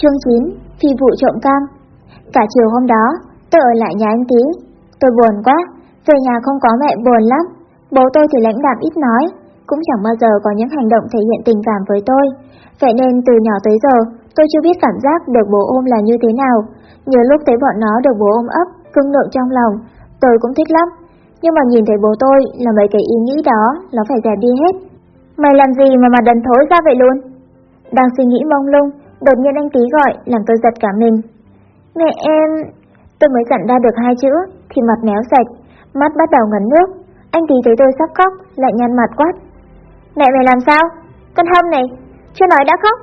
Chương 9 Phi vụ trộm cam Cả chiều hôm đó, tôi ở lại nhà anh tí. Tôi buồn quá, về nhà không có mẹ buồn lắm. Bố tôi thì lãnh đạm ít nói, cũng chẳng bao giờ có những hành động thể hiện tình cảm với tôi. Vậy nên từ nhỏ tới giờ, tôi chưa biết cảm giác được bố ôm là như thế nào. nhớ lúc thấy bọn nó được bố ôm ấp, cưng nượng trong lòng, tôi cũng thích lắm. Nhưng mà nhìn thấy bố tôi là mấy cái ý nghĩ đó, nó phải dẹp đi hết. Mày làm gì mà mà đần thối ra vậy luôn? Đang suy nghĩ mông lung, đột nhiên anh tí gọi làm tôi giật cả mình. Mẹ em... Tôi mới dặn ra được hai chữ, thì mặt méo sạch, mắt bắt đầu ngấn nước. Anh tí thấy tôi sắp khóc, lại nhăn mặt quát. Mẹ mày làm sao? Con hông này, chưa nói đã khóc.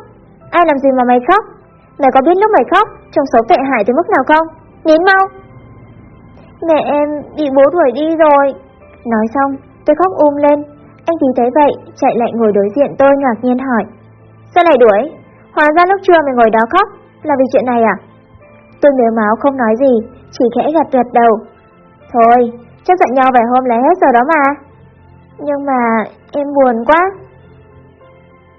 Ai làm gì mà mày khóc? Mày có biết lúc mày khóc, trong số tệ hại tới mức nào không? Nín mau! Mẹ em bị bố đuổi đi rồi. Nói xong, tôi khóc um lên. Anh tí thấy vậy, chạy lại ngồi đối diện tôi ngạc nhiên hỏi. Sao lại đuổi? Hóa ra lúc trưa mày ngồi đó khóc, là vì chuyện này à? Tôi nếu máu không nói gì, chỉ khẽ gật gật đầu. Thôi, chắc giận nhau vài hôm là hết rồi đó mà. Nhưng mà em buồn quá.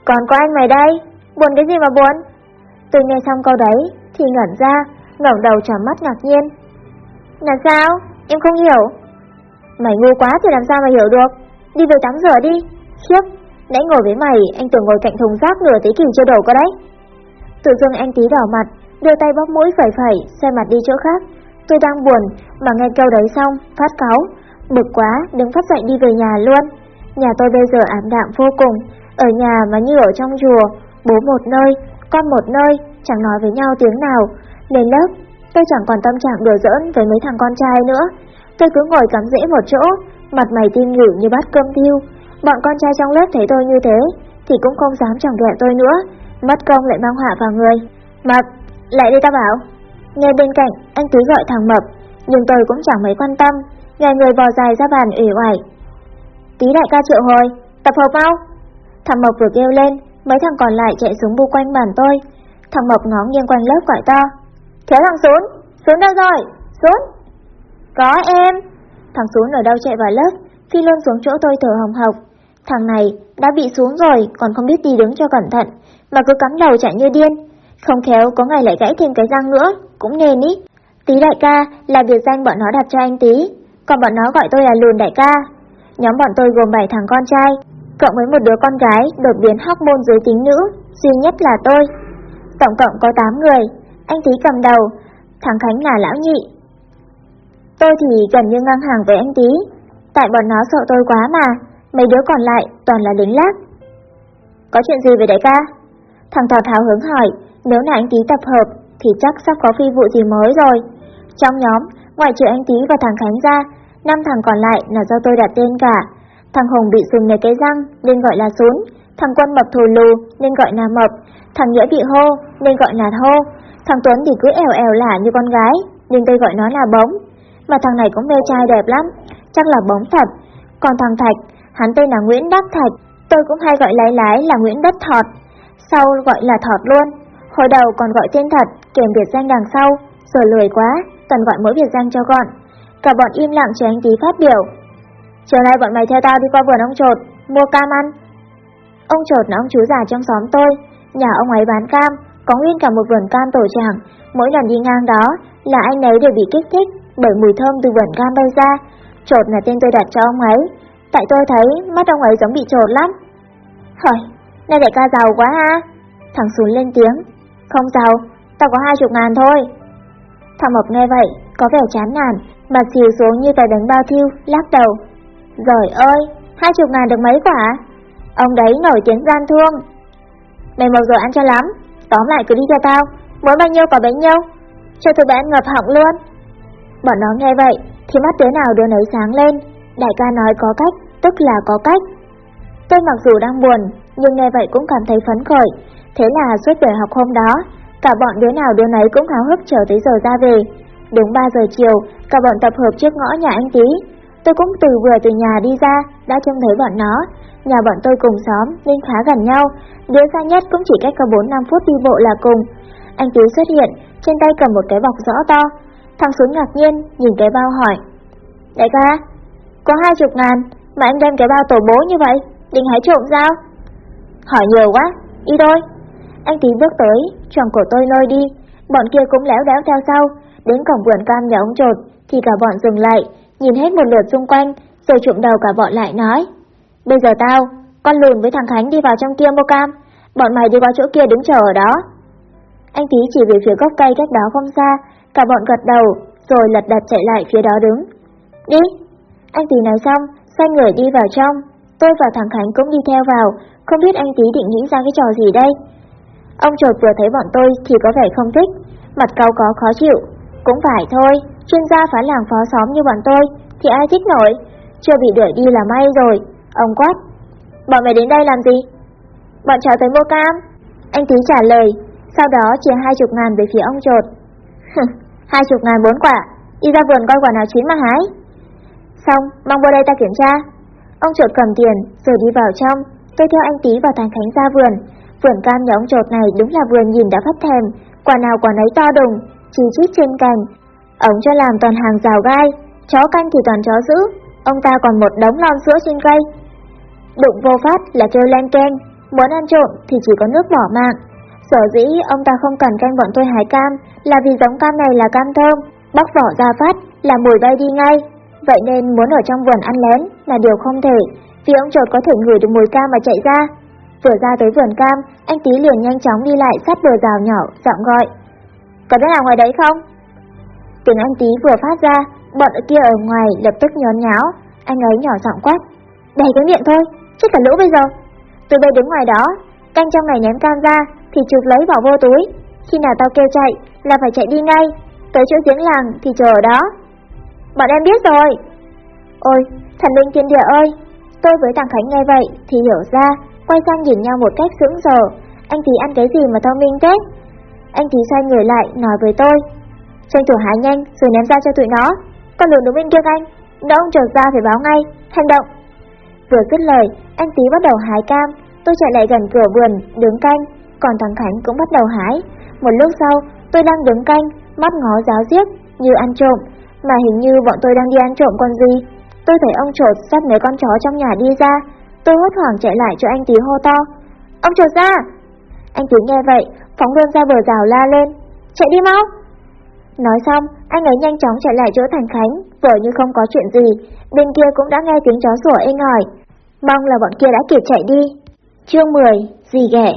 Còn có anh mày đây, buồn cái gì mà buồn? Tôi nghe xong câu đấy thì ngẩn ra, ngẩng đầu trả mắt ngạc nhiên. Là sao? Em không hiểu. Mày ngu quá thì làm sao mà hiểu được? Đi về tắm rửa đi. Khiếp, nãy ngồi với mày, anh tưởng ngồi cạnh thùng rác nửa thế kỷ chưa đổ có đấy. Tự dưng anh tí đỏ mặt, đưa tay bóc mũi phẩy phẩy, xoay mặt đi chỗ khác. Tôi đang buồn, mà nghe câu đấy xong, phát cáu. Bực quá, đứng phát dậy đi về nhà luôn. Nhà tôi bây giờ ảm đạm vô cùng, ở nhà mà như ở trong chùa, bố một nơi, con một nơi, chẳng nói với nhau tiếng nào. Đến lớp, tôi chẳng còn tâm trạng đùa giỡn với mấy thằng con trai nữa. Tôi cứ ngồi cắm rễ một chỗ, mặt mày tim nhử như bát cơm thiêu. Bọn con trai trong lớp thấy tôi như thế, thì cũng không dám chẳng đoạn tôi nữa. Mất công lại mang họa vào người. Mập, lại đi ta bảo. Nghe bên cạnh, anh cứ gọi thằng Mập, nhưng tôi cũng chẳng mấy quan tâm. Ngày người vò dài ra bàn ủy oải. Tí đại ca triệu hồi, tập hợp mau. Thằng Mập vừa kêu lên, mấy thằng còn lại chạy xuống bu quanh bàn tôi. Thằng Mập ngó nghiêng quanh lớp gọi to. Thiếu thằng xuống, xuống đâu rồi, xuống. Có em. Thằng xuống ở đâu chạy vào lớp, phi luôn xuống chỗ tôi thở hồng hộc. Thằng này đã bị xuống rồi, còn không biết đi đứng cho cẩn thận, mà cứ cắm đầu chạy như điên. Không khéo có ngày lại gãy thêm cái răng nữa, cũng nên ý. Tí đại ca là biệt danh bọn nó đặt cho anh tí, còn bọn nó gọi tôi là lùn đại ca. Nhóm bọn tôi gồm 7 thằng con trai, cộng với một đứa con gái đột biến hóc môn giới tính nữ, duy nhất là tôi. Tổng cộng có 8 người, anh tí cầm đầu, thằng Khánh là lão nhị. Tôi thì gần như ngang hàng với anh tí, tại bọn nó sợ tôi quá mà, mấy đứa còn lại toàn là lính lác. Có chuyện gì về đại ca? Thằng Tào tháo hứng hỏi, nếu là anh tí tập hợp thì chắc sắp có phi vụ gì mới rồi. Trong nhóm, ngoài trừ anh tí và thằng Khánh ra, năm thằng còn lại là do tôi đặt tên cả. Thằng Hùng bị sùn mấy cái răng nên gọi là sún, thằng Quân mập thù lù nên gọi là mập, thằng Nghĩa bị hô nên gọi là thô, thằng Tuấn thì cứ ẻo ẻo lả như con gái nên tôi gọi nó là bóng. Mà thằng này cũng mê trai đẹp lắm, chắc là bóng thật. Còn thằng Thạch, hắn tên là Nguyễn Đắc Thạch, tôi cũng hay gọi lái lái là Nguyễn Đất Thọt, sau gọi là Thọt luôn. Hồi đầu còn gọi tên thật, kèm biệt danh đằng sau, rồi lười quá, cần gọi mỗi biệt danh cho gọn. Cả bọn im lặng chờ anh tí phát biểu. Chiều nay bọn mày theo tao đi qua vườn ông trột, mua cam ăn. Ông trột là ông chú già trong xóm tôi, nhà ông ấy bán cam, có nguyên cả một vườn cam tổ tràng. Mỗi lần đi ngang đó là anh ấy đều bị kích thích bởi mùi thơm từ vườn cam bay ra. Trột là tên tôi đặt cho ông ấy, tại tôi thấy mắt ông ấy giống bị trột lắm. hời, nay đại ca giàu quá ha? Thằng xuống lên tiếng, không giàu, tao có hai chục ngàn thôi. Thằng Mộc nghe vậy, có vẻ chán nản, mặt xìu xuống như tài đánh bao thiêu, lắc đầu. Rồi ơi, hai chục ngàn được mấy quả? Ông đấy nổi tiếng gian thương. Mày mộc rồi ăn cho lắm, tóm lại cứ đi cho tao, muốn bao nhiêu có bấy nhiêu, cho tụi bạn ngập họng luôn. Bọn nó nghe vậy, thì mắt đứa nào đứa nấy sáng lên, đại ca nói có cách, tức là có cách. Tôi mặc dù đang buồn, nhưng nghe vậy cũng cảm thấy phấn khởi, thế là suốt buổi học hôm đó, cả bọn đứa nào đứa nấy cũng háo hức chờ tới giờ ra về. Đúng 3 giờ chiều, cả bọn tập hợp trước ngõ nhà anh tí. Tôi cũng từ vừa từ nhà đi ra, đã trông thấy bọn nó. Nhà bọn tôi cùng xóm nên khá gần nhau, đứa xa nhất cũng chỉ cách có 4-5 phút đi bộ là cùng. Anh Tú xuất hiện, trên tay cầm một cái bọc rõ to. Thằng xuống ngạc nhiên, nhìn cái bao hỏi. Đại ca, có hai chục ngàn, mà anh đem cái bao tổ bố như vậy, định hái trộm sao? Hỏi nhiều quá, đi thôi. Anh Tí bước tới, Chồng cổ tôi lôi đi, bọn kia cũng léo đéo theo sau, đến cổng vườn cam nhà ông trột, thì cả bọn dừng lại, nhìn hết một lượt xung quanh, rồi trụm đầu cả bọn lại nói. Bây giờ tao, con lùn với thằng Khánh đi vào trong kia mua cam, bọn mày đi qua chỗ kia đứng chờ ở đó. Anh tí chỉ về phía gốc cây cách đó không xa, cả bọn gật đầu, rồi lật đật chạy lại phía đó đứng. Đi! Anh Tý nói xong, xoay người đi vào trong, tôi và thằng Khánh cũng đi theo vào, không biết anh Tý định nghĩ ra cái trò gì đây. Ông trột vừa thấy bọn tôi thì có vẻ không thích, mặt cau có khó chịu. Cũng phải thôi, chuyên gia phá làng phó xóm như bọn tôi thì ai thích nổi, chưa bị đuổi đi là may rồi. Ông quát, bọn mày đến đây làm gì? Bọn cháu tới mua cam. Anh Tý trả lời, sau đó chia hai chục ngàn về phía ông trột. hai chục ngàn bốn quả, đi ra vườn coi quả nào chín mà hái. Xong, mong qua đây ta kiểm tra. Ông chuột cầm tiền, rồi đi vào trong. Tôi theo anh tí vào Thành Khánh ra vườn. Vườn cam nhà ông này đúng là vườn nhìn đã phát thèm, quả nào quả nấy to đùng, chỉ chít trên cành. Ông cho làm toàn hàng rào gai, chó canh thì toàn chó giữ, ông ta còn một đống lon sữa trên cây. Đụng vô phát là kêu len keng, muốn ăn trộm thì chỉ có nước bỏ mạng. Sở dĩ ông ta không cần canh bọn tôi hái cam là vì giống cam này là cam thơm, bóc vỏ ra phát là mùi bay đi ngay. Vậy nên muốn ở trong vườn ăn lén là điều không thể, vì ông trột có thể ngửi được mùi cam mà chạy ra. Vừa ra tới vườn cam, anh tí liền nhanh chóng đi lại sát bờ rào nhỏ, giọng gọi. Có biết nào ngoài đấy không? Tiếng anh tí vừa phát ra, bọn kia ở ngoài lập tức nhón nháo. Anh ấy nhỏ giọng quát. Đầy cái miệng thôi, chết cả lũ bây giờ. Tôi bây đứng ngoài đó, canh trong này ném cam ra, thì chụp lấy bỏ vô túi. Khi nào tao kêu chạy, là phải chạy đi ngay. Tới chỗ giếng làng thì chờ ở đó. Bọn em biết rồi. Ôi, thần linh thiên địa ơi. Tôi với thằng Khánh nghe vậy thì hiểu ra, quay sang nhìn nhau một cách sững sờ. Anh tí ăn cái gì mà thông minh thế? Anh tí xoay người lại nói với tôi. Tranh thủ hái nhanh rồi ném ra cho tụi nó. Con đường đứng bên kia anh. Nếu ông trở ra phải báo ngay. Hành động. Vừa dứt lời, anh tí bắt đầu hái cam. Tôi chạy lại gần cửa vườn, đứng canh. Còn thằng Khánh cũng bắt đầu hái. Một lúc sau, tôi đang đứng canh, mắt ngó giáo giết, như ăn trộm. Mà hình như bọn tôi đang đi ăn trộm con gì. Tôi thấy ông trột dắt mấy con chó trong nhà đi ra. Tôi hốt hoảng chạy lại cho anh tí hô to. Ông trột ra! Anh tí nghe vậy, phóng luôn ra bờ rào la lên. Chạy đi mau! Nói xong, anh ấy nhanh chóng chạy lại chỗ Thành Khánh, vờ như không có chuyện gì. Bên kia cũng đã nghe tiếng chó sủa inh ỏi. Mong là bọn kia đã kịp chạy đi. Chương 10, gì ghẻ.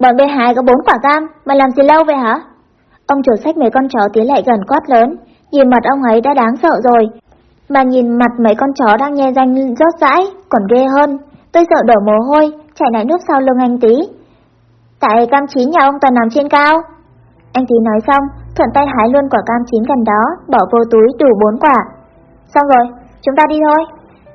Bọn b hai có bốn quả cam, mà làm gì lâu vậy hả? Ông chủ sách mấy con chó tiến lại gần quát lớn, nhìn mặt ông ấy đã đáng sợ rồi. Mà nhìn mặt mấy con chó đang nhe danh rót rãi, còn ghê hơn. Tôi sợ đổ mồ hôi, chảy lại nước sau lưng anh tí. Tại cam chín nhà ông toàn nằm trên cao. Anh tí nói xong, thuận tay hái luôn quả cam chín gần đó, bỏ vô túi đủ bốn quả. Xong rồi, chúng ta đi thôi.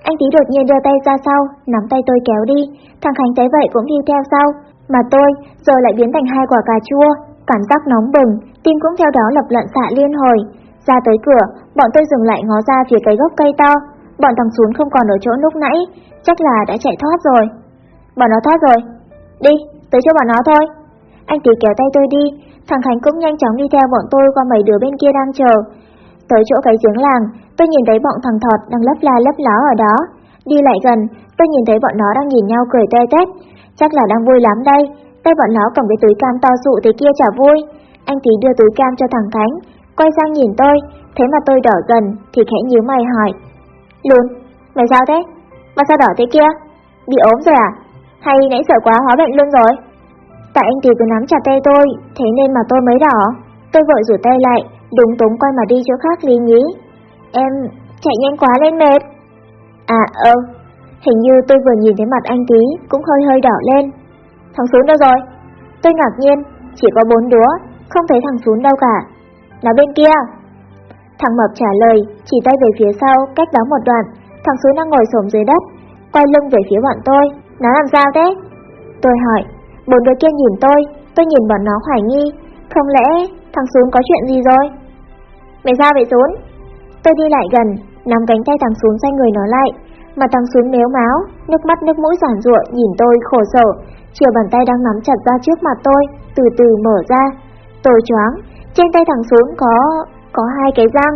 Anh tí đột nhiên đưa tay ra sau, nắm tay tôi kéo đi, thằng Khánh thấy vậy cũng đi theo sau, mà tôi rồi lại biến thành hai quả cà chua, cảm giác nóng bừng, tim cũng theo đó lập lận xạ liên hồi. Ra tới cửa, bọn tôi dừng lại ngó ra phía cái gốc cây to, bọn thằng xuống không còn ở chỗ lúc nãy, chắc là đã chạy thoát rồi. Bọn nó thoát rồi. Đi, tới chỗ bọn nó thôi. Anh tí kéo tay tôi đi, thằng Khánh cũng nhanh chóng đi theo bọn tôi qua mấy đứa bên kia đang chờ. Tới chỗ cái giếng làng, tôi nhìn thấy bọn thằng Thọt đang lấp la lấp ló ở đó. Đi lại gần, tôi nhìn thấy bọn nó đang nhìn nhau cười toe tét, chắc là đang vui lắm đây. Tay bọn nó cầm cái túi cam to dụ thế kia chả vui. Anh tí đưa túi cam cho thằng Khánh, quay sang nhìn tôi, thế mà tôi đỏ dần thì khẽ nhíu mày hỏi. Lùn, mày sao thế? Mà sao đỏ thế kia? Bị ốm rồi à? Hay nãy sợ quá hóa bệnh luôn rồi? Tại anh thì cứ nắm chặt tay tôi, thế nên mà tôi mới đỏ. Tôi vội rủ tay lại, đúng túng quay mà đi chỗ khác lý nhí. Em chạy nhanh quá lên mệt. À ơ, hình như tôi vừa nhìn thấy mặt anh Ký cũng hơi hơi đỏ lên. Thằng Xuống đâu rồi? Tôi ngạc nhiên, chỉ có bốn đứa, không thấy thằng Xuống đâu cả nó bên kia. Thằng Mập trả lời, chỉ tay về phía sau, cách đó một đoạn, thằng Xuống đang ngồi xổm dưới đất, quay lưng về phía bọn tôi. Nó làm sao thế? Tôi hỏi, Bốn đứa kia nhìn tôi, tôi nhìn bọn nó hoài nghi, không lẽ thằng Xuống có chuyện gì rồi? Mày sao vậy Xuống? Tôi đi lại gần, nắm cánh tay thằng Xuống xoay người nó lại, mà thằng Xuống méo máu, nước mắt nước mũi giản ruộng nhìn tôi khổ sở, chiều bàn tay đang nắm chặt ra trước mặt tôi, từ từ mở ra. Tôi choáng, trên tay thằng Xuống có... có hai cái răng.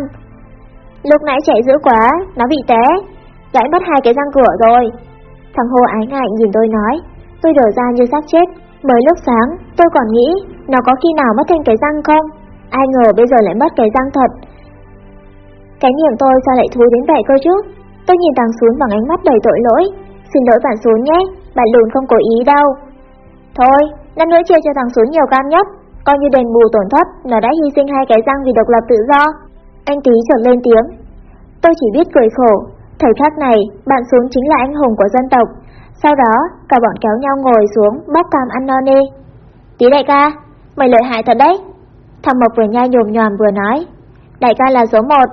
Lúc nãy chạy dữ quá, nó bị té, gãy mất hai cái răng cửa rồi. Thằng Hồ ái ngại nhìn tôi nói, Tôi đổ ra như xác chết, mới lúc sáng tôi còn nghĩ nó có khi nào mất thêm cái răng không? Ai ngờ bây giờ lại mất cái răng thật. Cái miệng tôi sao lại thú đến vậy cơ chứ? Tôi nhìn thằng xuống bằng ánh mắt đầy tội lỗi. Xin lỗi bạn xuống nhé, bạn lùn không cố ý đâu. Thôi, lần nữa chia cho thằng xuống nhiều cam nhất, coi như đền bù tổn thất, nó đã hy sinh hai cái răng vì độc lập tự do. Anh Tý chợt lên tiếng. Tôi chỉ biết cười khổ, thời khắc này, bạn xuống chính là anh hùng của dân tộc. Sau đó, cả bọn kéo nhau ngồi xuống, bóc cam ăn no nê. Tí đại ca, mày lợi hại thật đấy. Thằng Mộc vừa nhai nhồm nhòm vừa nói. Đại ca là số một.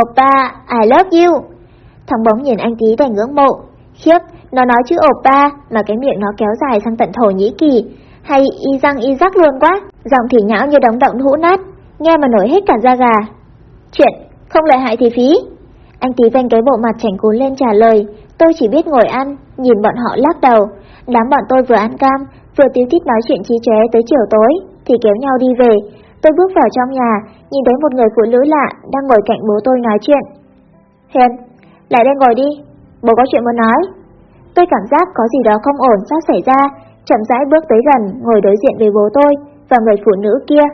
Oppa, I love you. Thằng bóng nhìn anh tí đầy ngưỡng mộ. Khiếp, nó nói chữ Oppa mà cái miệng nó kéo dài sang tận Thổ Nhĩ Kỳ. Hay y răng y rắc luôn quá. Giọng thì nhão như đóng động hũ nát. Nghe mà nổi hết cả da gà. Chuyện, không lợi hại thì phí. Anh tí vanh cái bộ mặt chảnh cún lên trả lời. Tôi chỉ biết ngồi ăn, nhìn bọn họ lắc đầu. Đám bọn tôi vừa ăn cam, vừa tiếu tít nói chuyện trí chóe tới chiều tối, thì kéo nhau đi về. Tôi bước vào trong nhà, nhìn thấy một người phụ nữ lạ đang ngồi cạnh bố tôi nói chuyện. Hiền, lại đây ngồi đi, bố có chuyện muốn nói. Tôi cảm giác có gì đó không ổn sắp xảy ra, chậm rãi bước tới gần, ngồi đối diện với bố tôi và người phụ nữ kia.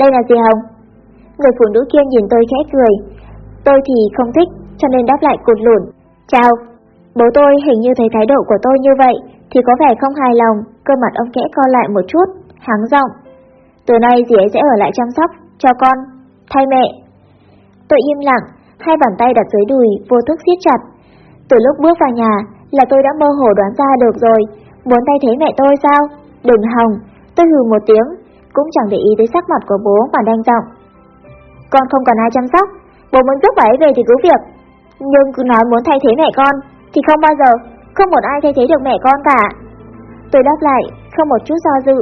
Đây là gì Hồng? Người phụ nữ kia nhìn tôi khẽ cười. Tôi thì không thích, cho nên đáp lại cụt lủn. Chào. Bố tôi hình như thấy thái độ của tôi như vậy, thì có vẻ không hài lòng, cơ mặt ông kẽ co lại một chút, hắng giọng. Từ nay dì ấy sẽ ở lại chăm sóc, cho con, thay mẹ. Tôi im lặng, hai bàn tay đặt dưới đùi, vô thức siết chặt. Từ lúc bước vào nhà là tôi đã mơ hồ đoán ra được rồi, muốn thay thế mẹ tôi sao? Đừng hòng, tôi hừ một tiếng, cũng chẳng để ý tới sắc mặt của bố mà đanh giọng. Con không còn ai chăm sóc, bố muốn giúp bà ấy về thì cứ việc. Nhưng cứ nói muốn thay thế mẹ con, thì không bao giờ, không một ai thay thế được mẹ con cả. Tôi đáp lại, không một chút do dự,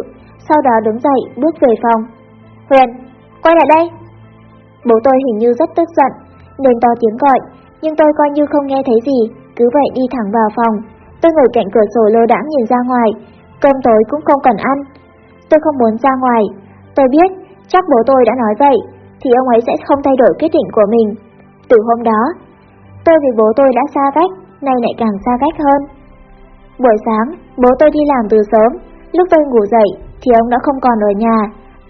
sau đó đứng dậy bước về phòng. Huyền, quay lại đây. Bố tôi hình như rất tức giận, nên to tiếng gọi, nhưng tôi coi như không nghe thấy gì, cứ vậy đi thẳng vào phòng. Tôi ngồi cạnh cửa sổ lơ đãng nhìn ra ngoài, cơm tối cũng không cần ăn. Tôi không muốn ra ngoài, tôi biết, chắc bố tôi đã nói vậy, thì ông ấy sẽ không thay đổi quyết định của mình. Từ hôm đó, tôi vì bố tôi đã xa cách, nay lại càng xa cách hơn. Buổi sáng, bố tôi đi làm từ sớm, lúc tôi ngủ dậy thì ông đã không còn ở nhà,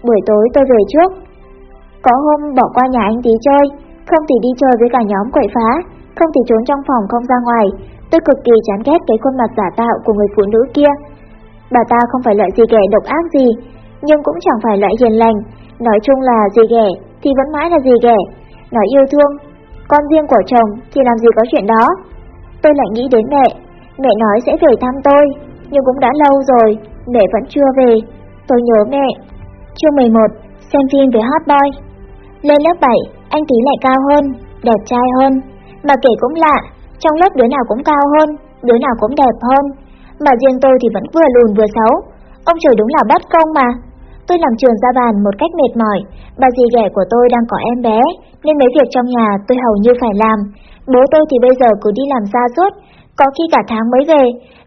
buổi tối tôi về trước. Có hôm bỏ qua nhà anh tí chơi, không thì đi chơi với cả nhóm quậy phá, không thì trốn trong phòng không ra ngoài, tôi cực kỳ chán ghét cái khuôn mặt giả tạo của người phụ nữ kia. Bà ta không phải loại gì ghẻ độc ác gì, nhưng cũng chẳng phải loại hiền lành, nói chung là gì ghẻ thì vẫn mãi là gì ghẻ, nói yêu thương, con riêng của chồng thì làm gì có chuyện đó. Tôi lại nghĩ đến mẹ, mẹ nói sẽ về thăm tôi, nhưng cũng đã lâu rồi, mẹ vẫn chưa về, tôi nhớ mẹ. Chương 11, xem phim về hot boy. Lên lớp 7, anh tí lại cao hơn, đẹp trai hơn, mà kể cũng lạ, trong lớp đứa nào cũng cao hơn, đứa nào cũng đẹp hơn, mà riêng tôi thì vẫn vừa lùn vừa xấu. Ông trời đúng là bất công mà. Tôi làm trường ra bàn một cách mệt mỏi, bà dì ghẻ của tôi đang có em bé, nên mấy việc trong nhà tôi hầu như phải làm. Bố tôi thì bây giờ cứ đi làm xa suốt, có khi cả tháng mới về,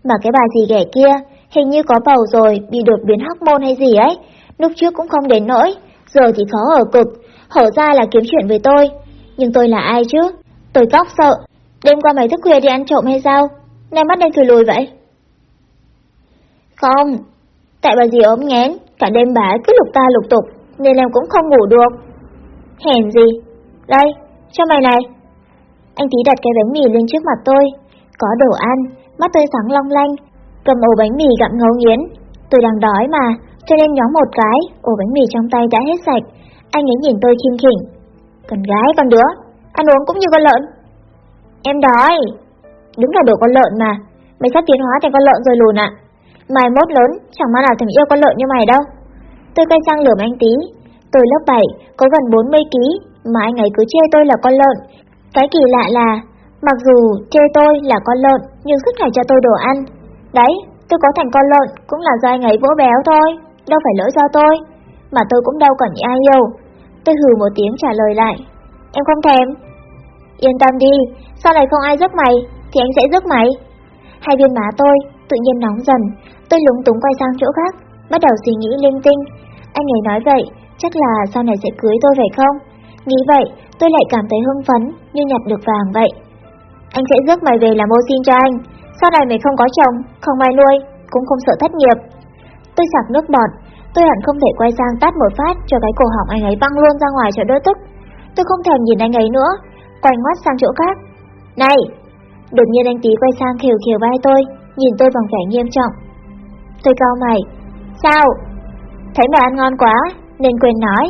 mà cái bà dì ghẻ kia, hình như có bầu rồi, bị đột biến hormone hay gì ấy. Lúc trước cũng không đến nỗi, giờ thì khó ở cực, hở ra là kiếm chuyện với tôi. Nhưng tôi là ai chứ? Tôi cóc sợ. Đêm qua mày thức khuya đi ăn trộm hay sao? Nay mắt đen thùi lùi vậy? Không, tại bà dì ốm nghén, cả đêm bà cứ lục ta lục tục, nên em cũng không ngủ được. Hèn gì? Đây, cho mày này. Anh tí đặt cái bánh mì lên trước mặt tôi. Có đồ ăn, mắt tôi sáng long lanh, cầm ổ bánh mì gặm ngấu nghiến. Tôi đang đói mà, cho nên nhóm một cái, ổ bánh mì trong tay đã hết sạch. Anh ấy nhìn tôi khinh khỉnh. Con gái con đứa, ăn uống cũng như con lợn. Em đói. Đúng là đồ con lợn mà, mày sắp tiến hóa thành con lợn rồi lùn ạ. Mai mốt lớn, chẳng mà nào thằng yêu con lợn như mày đâu. Tôi quay sang lườm anh tí. Tôi lớp 7, có gần 40 kg, mà anh ấy cứ chê tôi là con lợn. Cái kỳ lạ là, mặc dù chê tôi là con lợn, nhưng suốt ngày cho tôi đồ ăn. Đấy, tôi có thành con lợn cũng là do anh ấy vỗ béo thôi, đâu phải lỗi do tôi. Mà tôi cũng đâu cần ai yêu. Tôi hừ một tiếng trả lời lại. Em không thèm. Yên tâm đi, sau này không ai giúp mày, thì anh sẽ giúp mày. Hai viên má tôi tự nhiên nóng dần, tôi lúng túng quay sang chỗ khác, bắt đầu suy nghĩ linh tinh. Anh ấy nói vậy, chắc là sau này sẽ cưới tôi phải không? Nghĩ vậy, tôi lại cảm thấy hưng phấn, như nhặt được vàng vậy. Anh sẽ rước mày về làm ô xin cho anh, sau này mày không có chồng, không ai nuôi, cũng không sợ thất nghiệp. Tôi sặc nước bọt, Tôi hẳn không thể quay sang tát một phát cho cái cổ họng anh ấy văng luôn ra ngoài cho đỡ tức. Tôi không thèm nhìn anh ấy nữa, quay ngoắt sang chỗ khác. Này! Đột nhiên anh tí quay sang khều khều vai tôi, nhìn tôi bằng vẻ nghiêm trọng. Tôi cau mày. Sao? Thấy mày ăn ngon quá, nên quên nói.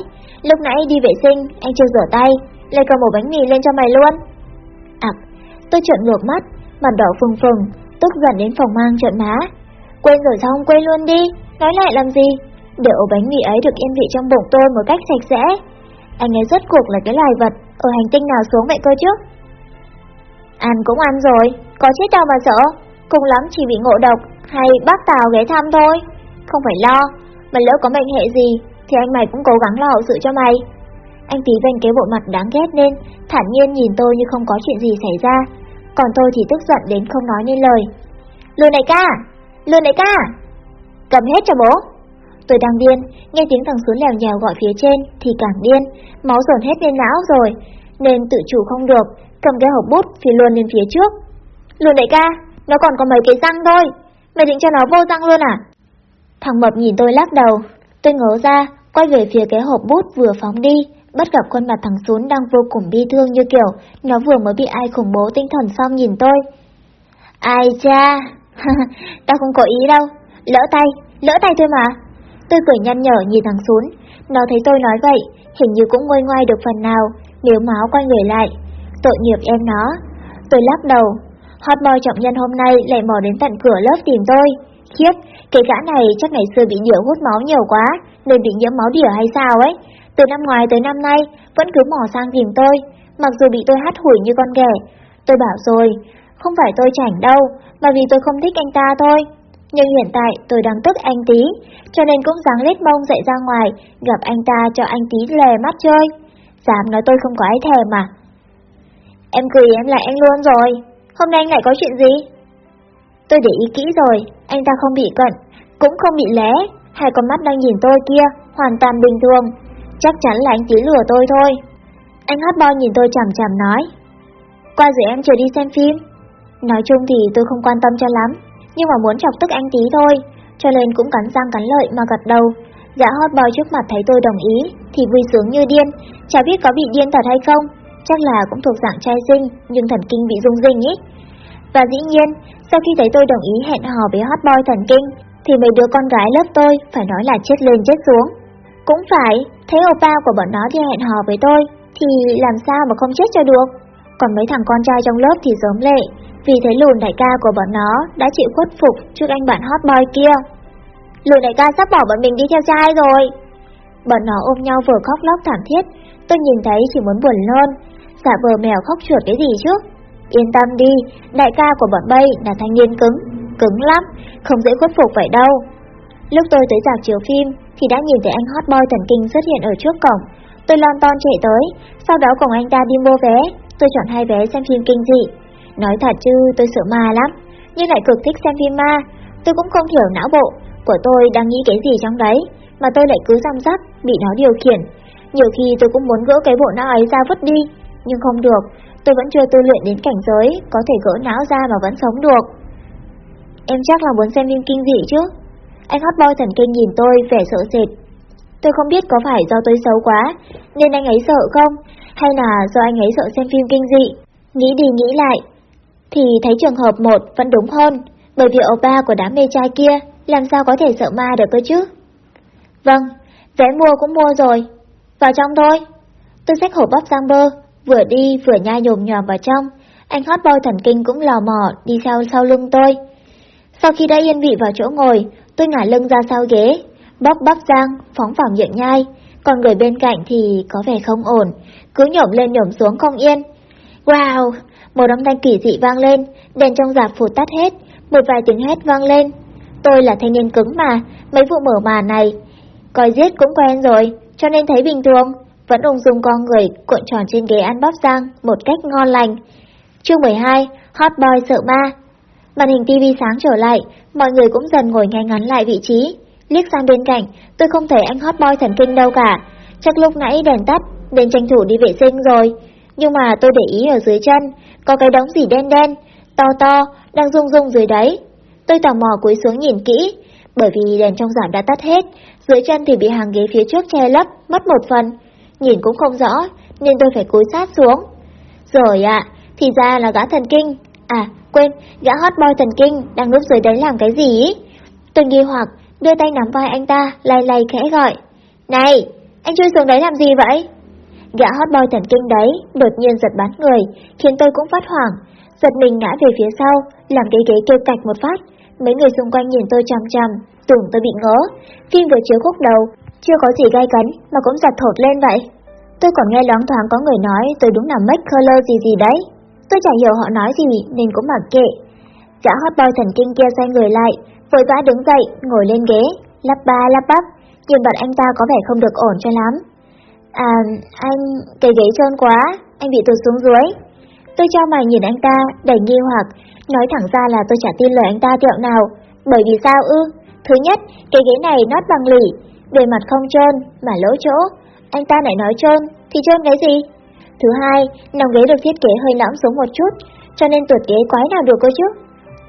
Lúc nãy đi vệ sinh, anh chưa rửa tay, lại cầm một bánh mì lên cho mày luôn. À, tôi trợn ngược mắt, mặt đỏ phừng phừng, tức giận đến phòng mang trợn má. Quên rồi sao không quên luôn đi, nói lại làm gì? Để ổ bánh mì ấy được yên vị trong bụng tôi một cách sạch sẽ. Anh ấy rốt cuộc là cái loài vật ở hành tinh nào xuống vậy cơ chứ? Ăn cũng ăn rồi, có chết đâu mà sợ, cùng lắm chỉ bị ngộ độc hay bác Tào ghé thăm thôi. Không phải lo, mà lỡ có mệnh hệ gì thì anh mày cũng cố gắng lo hậu sự cho mày. Anh tí vênh cái bộ mặt đáng ghét lên, thản nhiên nhìn tôi như không có chuyện gì xảy ra, còn tôi thì tức giận đến không nói nên lời. Lừa này ca! Lừa này ca! Cầm hết cho bố! Tôi đang điên, nghe tiếng thằng xuống lèo nhèo gọi phía trên thì càng điên, máu dồn hết lên não rồi, nên tự chủ không được, cầm cái hộp bút phi luôn lên phía trước. Luôn đại ca, nó còn có mấy cái răng thôi, mày định cho nó vô răng luôn à? Thằng mập nhìn tôi lắc đầu, tôi ngớ ra, quay về phía cái hộp bút vừa phóng đi, bắt gặp khuôn mặt thằng Sún đang vô cùng bi thương như kiểu nó vừa mới bị ai khủng bố tinh thần xong nhìn tôi. Ai cha, tao không có ý đâu, lỡ tay, lỡ tay thôi mà. Tôi cười nhăn nhở nhìn thằng Sún, nó thấy tôi nói vậy, hình như cũng nguôi ngoai được phần nào, nếu máu quay người lại. Tội nghiệp em nó. Tôi lắc đầu, hot boy trọng nhân hôm nay lại mò đến tận cửa lớp tìm tôi. Khiếp, cái gã này chắc ngày xưa bị nhựa hút máu nhiều quá, nên bị nhiễm máu đỉa hay sao ấy. Từ năm ngoài tới năm nay, vẫn cứ mò sang tìm tôi, mặc dù bị tôi hắt hủi như con ghẻ. Tôi bảo rồi, không phải tôi chảnh đâu, mà vì tôi không thích anh ta thôi. Nhưng hiện tại tôi đang tức anh tí, cho nên cũng dáng lết mông dậy ra ngoài, gặp anh ta cho anh tí lè mắt chơi. Dám nói tôi không có ai thèm mà. Em cười em lại anh luôn rồi, hôm nay anh lại có chuyện gì? Tôi để ý kỹ rồi, anh ta không bị cận, cũng không bị lé, hai con mắt đang nhìn tôi kia, hoàn toàn bình thường. Chắc chắn là anh tí lừa tôi thôi. Anh hot boy nhìn tôi chằm chằm nói. Qua rồi em chờ đi xem phim. Nói chung thì tôi không quan tâm cho lắm, nhưng mà muốn chọc tức anh tí thôi, cho nên cũng cắn răng cắn lợi mà gật đầu. Dạ hot boy trước mặt thấy tôi đồng ý, thì vui sướng như điên, chả biết có bị điên thật hay không, chắc là cũng thuộc dạng trai sinh, nhưng thần kinh bị rung rinh ý. Và dĩ nhiên, sau khi thấy tôi đồng ý hẹn hò với hot boy thần kinh, thì mấy đứa con gái lớp tôi phải nói là chết lên chết xuống. Cũng phải, thấy oppa của bọn nó đi hẹn hò với tôi, thì làm sao mà không chết cho được. Còn mấy thằng con trai trong lớp thì giống lệ, vì thấy lùn đại ca của bọn nó đã chịu khuất phục trước anh bạn hot boy kia. Lùn đại ca sắp bỏ bọn mình đi theo trai rồi. Bọn nó ôm nhau vừa khóc lóc thảm thiết, tôi nhìn thấy chỉ muốn buồn lơn, giả vờ mèo khóc chuột cái gì chứ. Yên tâm đi, đại ca của bọn bay là thanh niên cứng, cứng lắm, không dễ khuất phục vậy đâu. Lúc tôi tới dạp chiếu phim thì đã nhìn thấy anh hot boy thần kinh xuất hiện ở trước cổng. Tôi lon ton chạy tới, sau đó cùng anh ta đi mua vé, tôi chọn hai vé xem phim kinh dị. Nói thật chứ tôi sợ ma lắm, nhưng lại cực thích xem phim ma. Tôi cũng không hiểu não bộ của tôi đang nghĩ cái gì trong đấy, mà tôi lại cứ giam giáp bị nó điều khiển. Nhiều khi tôi cũng muốn gỡ cái bộ não ấy ra vứt đi, nhưng không được, tôi vẫn chưa tu luyện đến cảnh giới có thể gỡ não ra mà vẫn sống được. Em chắc là muốn xem phim kinh dị chứ? Anh hot boy thần kinh nhìn tôi vẻ sợ sệt. Tôi không biết có phải do tôi xấu quá, nên anh ấy sợ không? Hay là do anh ấy sợ xem phim kinh dị? Nghĩ đi nghĩ lại, thì thấy trường hợp một vẫn đúng hơn, bởi vì ba của đám mê trai kia làm sao có thể sợ ma được cơ chứ? Vâng, vé mua cũng mua rồi, vào trong thôi. Tôi xách hộp bắp giang bơ, vừa đi vừa nhai nhồm nhòm vào trong, anh hot boy thần kinh cũng lò mò đi sau sau lưng tôi. Sau khi đã yên vị vào chỗ ngồi, tôi ngả lưng ra sau ghế, bóc bắp giang, phóng vào miệng nhai, còn người bên cạnh thì có vẻ không ổn, cứ nhổm lên nhổm xuống không yên. Wow, một âm thanh kỳ dị vang lên, đèn trong dạp phụt tắt hết, một vài tiếng hét vang lên. Tôi là thanh niên cứng mà, mấy vụ mở màn này, coi giết cũng quen rồi, cho nên thấy bình thường, vẫn ung dung con người cuộn tròn trên ghế ăn bắp rang một cách ngon lành. Chương 12, Hot Boy sợ ma. Màn hình TV sáng trở lại, mọi người cũng dần ngồi ngay ngắn lại vị trí. Liếc sang bên cạnh, tôi không thấy anh Hot Boy thần kinh đâu cả. Chắc lúc nãy đèn tắt, nên tranh thủ đi vệ sinh rồi. Nhưng mà tôi để ý ở dưới chân, có cái đống gì đen đen, to to, đang rung rung dưới đấy. Tôi tò mò cúi xuống nhìn kỹ, bởi vì đèn trong giảm đã tắt hết, dưới chân thì bị hàng ghế phía trước che lấp, mất một phần. Nhìn cũng không rõ, nên tôi phải cúi sát xuống. Rồi ạ, thì ra là gã thần kinh. À, quên, gã hot boy thần kinh đang núp dưới đấy làm cái gì ý? Tôi nghi hoặc, đưa tay nắm vai anh ta, lay lay khẽ gọi. Này, anh chui xuống đấy làm gì vậy? Gã hot boy thần kinh đấy, đột nhiên giật bắn người, khiến tôi cũng phát hoảng. Giật mình ngã về phía sau, làm cái ghế kêu cạch một phát. Mấy người xung quanh nhìn tôi chằm chằm, tưởng tôi bị ngớ. Phim vừa chiếu khúc đầu, chưa có gì gai cấn mà cũng giật thột lên vậy. Tôi còn nghe loáng thoáng có người nói tôi đúng là make color gì gì đấy. Tôi chả hiểu họ nói gì nên cũng mặc kệ. Gã hot boy thần kinh kia xoay người lại, vội vã đứng dậy, ngồi lên ghế, lắp ba lắp bắp, nhìn bạn anh ta có vẻ không được ổn cho lắm. À, anh, cái ghế trơn quá, anh bị tụt xuống dưới. Tôi cho mày nhìn anh ta, đầy nghi hoặc, nói thẳng ra là tôi chả tin lời anh ta tiệu nào, bởi vì sao ư? Thứ nhất, cái ghế này nót bằng lỉ, bề mặt không trơn, mà lỗ chỗ. Anh ta lại nói trơn, thì trơn cái gì? Thứ hai, nòng ghế được thiết kế hơi lõm xuống một chút, cho nên tuột ghế quái nào được cơ chứ?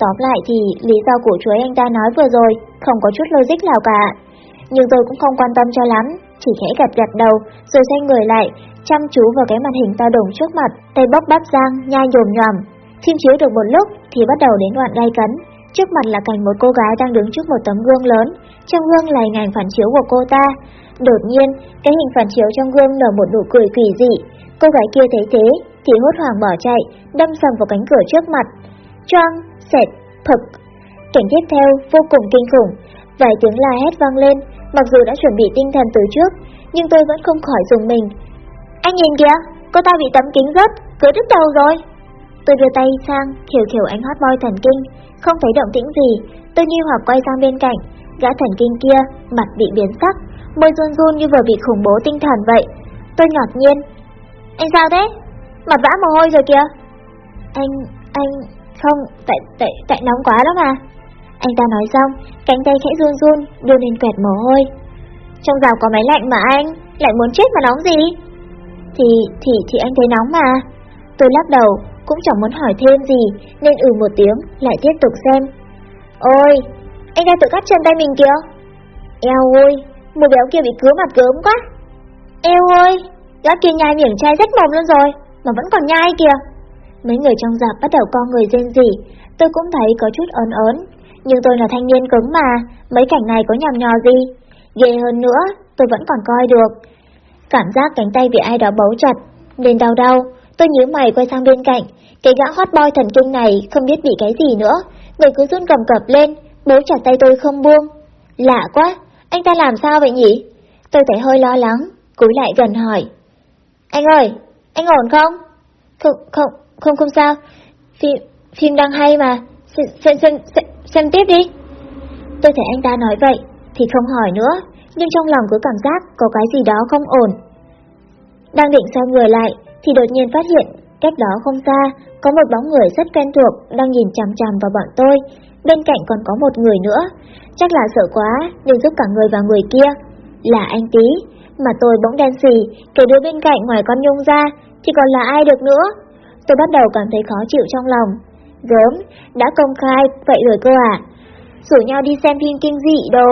Tóm lại thì lý do của chuối anh ta nói vừa rồi không có chút logic nào cả. Nhưng tôi cũng không quan tâm cho lắm, chỉ khẽ gật gật đầu rồi xoay người lại, chăm chú vào cái màn hình to đùng trước mặt, tay bóc bắp răng, nhai nhồm nhòm. Phim chiếu được một lúc thì bắt đầu đến đoạn gai cấn. Trước mặt là cảnh một cô gái đang đứng trước một tấm gương lớn, trong gương là hình ảnh phản chiếu của cô ta. Đột nhiên, cái hình phản chiếu trong gương nở một nụ cười quỷ dị. Cô gái kia thấy thế thì hốt hoảng bỏ chạy, đâm sầm vào cánh cửa trước mặt. Choang, sệt, thực. Cảnh tiếp theo vô cùng kinh khủng, vài tiếng la hét vang lên, mặc dù đã chuẩn bị tinh thần từ trước, nhưng tôi vẫn không khỏi dùng mình. Anh nhìn kìa, cô ta bị tấm kính rớt, cứ đứt đầu rồi. Tôi đưa tay sang, khều khều anh hot boy thần kinh, không thấy động tĩnh gì, tôi nghi hoặc quay sang bên cạnh, gã thần kinh kia, mặt bị biến sắc, môi run run như vừa bị khủng bố tinh thần vậy. Tôi ngạc nhiên. Anh sao thế? Mặt vã mồ hôi rồi kìa. Anh, anh, không, tại, tại, tại nóng quá lắm mà. Anh ta nói xong, cánh tay khẽ run run, đưa lên quẹt mồ hôi. Trong rào có máy lạnh mà anh, lại muốn chết mà nóng gì? Thì, thì, thì anh thấy nóng mà. Tôi lắc đầu, cũng chẳng muốn hỏi thêm gì, nên ừ một tiếng, lại tiếp tục xem. Ôi, anh ta tự cắt chân tay mình kìa. Eo ơi, mùi béo kia bị cứa mặt gớm quá. Eo ơi, gã kia nhai miệng chai rách mồm luôn rồi, mà vẫn còn nhai kìa. Mấy người trong dạp bắt đầu co người rên rỉ, tôi cũng thấy có chút ớn ớn. Nhưng tôi là thanh niên cứng mà, mấy cảnh này có nhầm nhò gì. Ghê hơn nữa, tôi vẫn còn coi được. Cảm giác cánh tay bị ai đó bấu chặt, nên đau đau. Tôi nhíu mày quay sang bên cạnh, cái gã hot boy thần kinh này không biết bị cái gì nữa, người cứ run cầm cập lên, bấu chặt tay tôi không buông. Lạ quá, anh ta làm sao vậy nhỉ? Tôi thấy hơi lo lắng, cúi lại gần hỏi. Anh ơi, anh ổn không? Không, không, không không sao. Phim, phim đang hay mà, xem, xem, xem, xem, tiếp đi. Tôi thấy anh ta nói vậy, thì không hỏi nữa, nhưng trong lòng cứ cảm giác có cái gì đó không ổn. Đang định xoay người lại, thì đột nhiên phát hiện, cách đó không xa, có một bóng người rất quen thuộc đang nhìn chằm chằm vào bọn tôi, bên cạnh còn có một người nữa. Chắc là sợ quá nên giúp cả người và người kia. Là anh tí, mà tôi bỗng đen xì, cái đứa bên cạnh ngoài con Nhung ra, thì còn là ai được nữa. Tôi bắt đầu cảm thấy khó chịu trong lòng. Gớm, đã công khai, vậy rồi cơ à? Rủ nhau đi xem phim kinh dị đồ,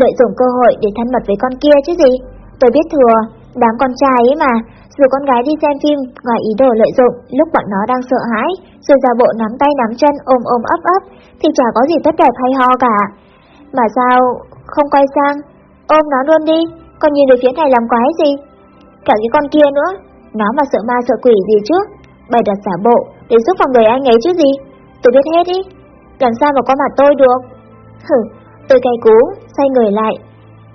lợi dụng cơ hội để thân mật với con kia chứ gì. Tôi biết thừa, đám con trai ấy mà, dù con gái đi xem phim, ngoài ý đồ lợi dụng, lúc bọn nó đang sợ hãi, rồi ra bộ nắm tay nắm chân ôm ôm ấp ấp, thì chả có gì tốt đẹp hay ho cả. Mà sao không quay sang, ôm nó luôn đi, còn nhìn về phía này làm quái gì? Cả cái con kia nữa, nó mà sợ ma sợ quỷ gì chứ, bày đặt giả bộ để giúp phòng người anh ấy chứ gì. Tôi biết hết đi, làm sao mà qua mặt tôi được? hừ, tôi cay cú, xoay người lại,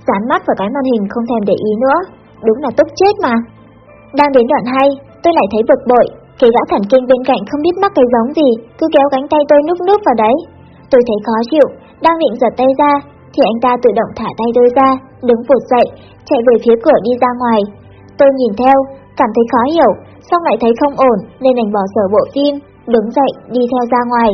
dán mắt vào cái màn hình không thèm để ý nữa, đúng là tức chết mà. Đang đến đoạn hay, tôi lại thấy bực bội, cái gã thần kinh bên cạnh không biết mắc cái giống gì, cứ kéo cánh tay tôi núp núp vào đấy. Tôi thấy khó chịu, đang định giật tay ra, thì anh ta tự động thả tay tôi ra, đứng vụt dậy, chạy về phía cửa đi ra ngoài. Tôi nhìn theo, cảm thấy khó hiểu, xong lại thấy không ổn nên đành bỏ sở bộ phim, đứng dậy đi theo ra ngoài.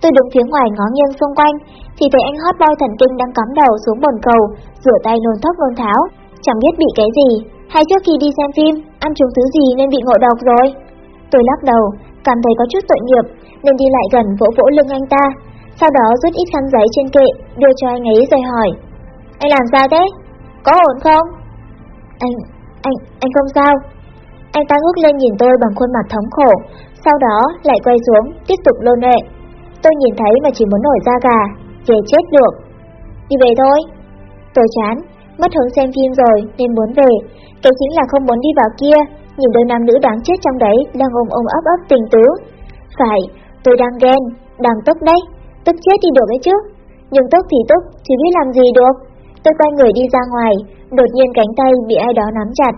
Tôi đứng phía ngoài ngó nghiêng xung quanh, thì thấy anh hot boy thần kinh đang cắm đầu xuống bồn cầu, rửa tay nôn thốc nôn tháo, chẳng biết bị cái gì, hay trước khi đi xem phim, ăn trúng thứ gì nên bị ngộ độc rồi. Tôi lắc đầu, cảm thấy có chút tội nghiệp, nên đi lại gần vỗ vỗ lưng anh ta. Sau đó rút ít khăn giấy trên kệ, đưa cho anh ấy rồi hỏi. Anh làm sao thế? Có ổn không? Anh, anh, anh không sao. Anh ta ngước lên nhìn tôi bằng khuôn mặt thống khổ, sau đó lại quay xuống, tiếp tục lôn lệ. Tôi nhìn thấy mà chỉ muốn nổi da gà, về chết được. Đi về thôi. Tôi chán, mất hứng xem phim rồi nên muốn về. Cái chính là không muốn đi vào kia, nhìn đôi nam nữ đáng chết trong đấy đang ôm ôm ấp ấp tình tứ. Phải, tôi đang ghen, đang tức đấy, tức chết đi được ấy chứ. Nhưng tức thì tức, thì biết làm gì được. Tôi quay người đi ra ngoài, đột nhiên cánh tay bị ai đó nắm chặt.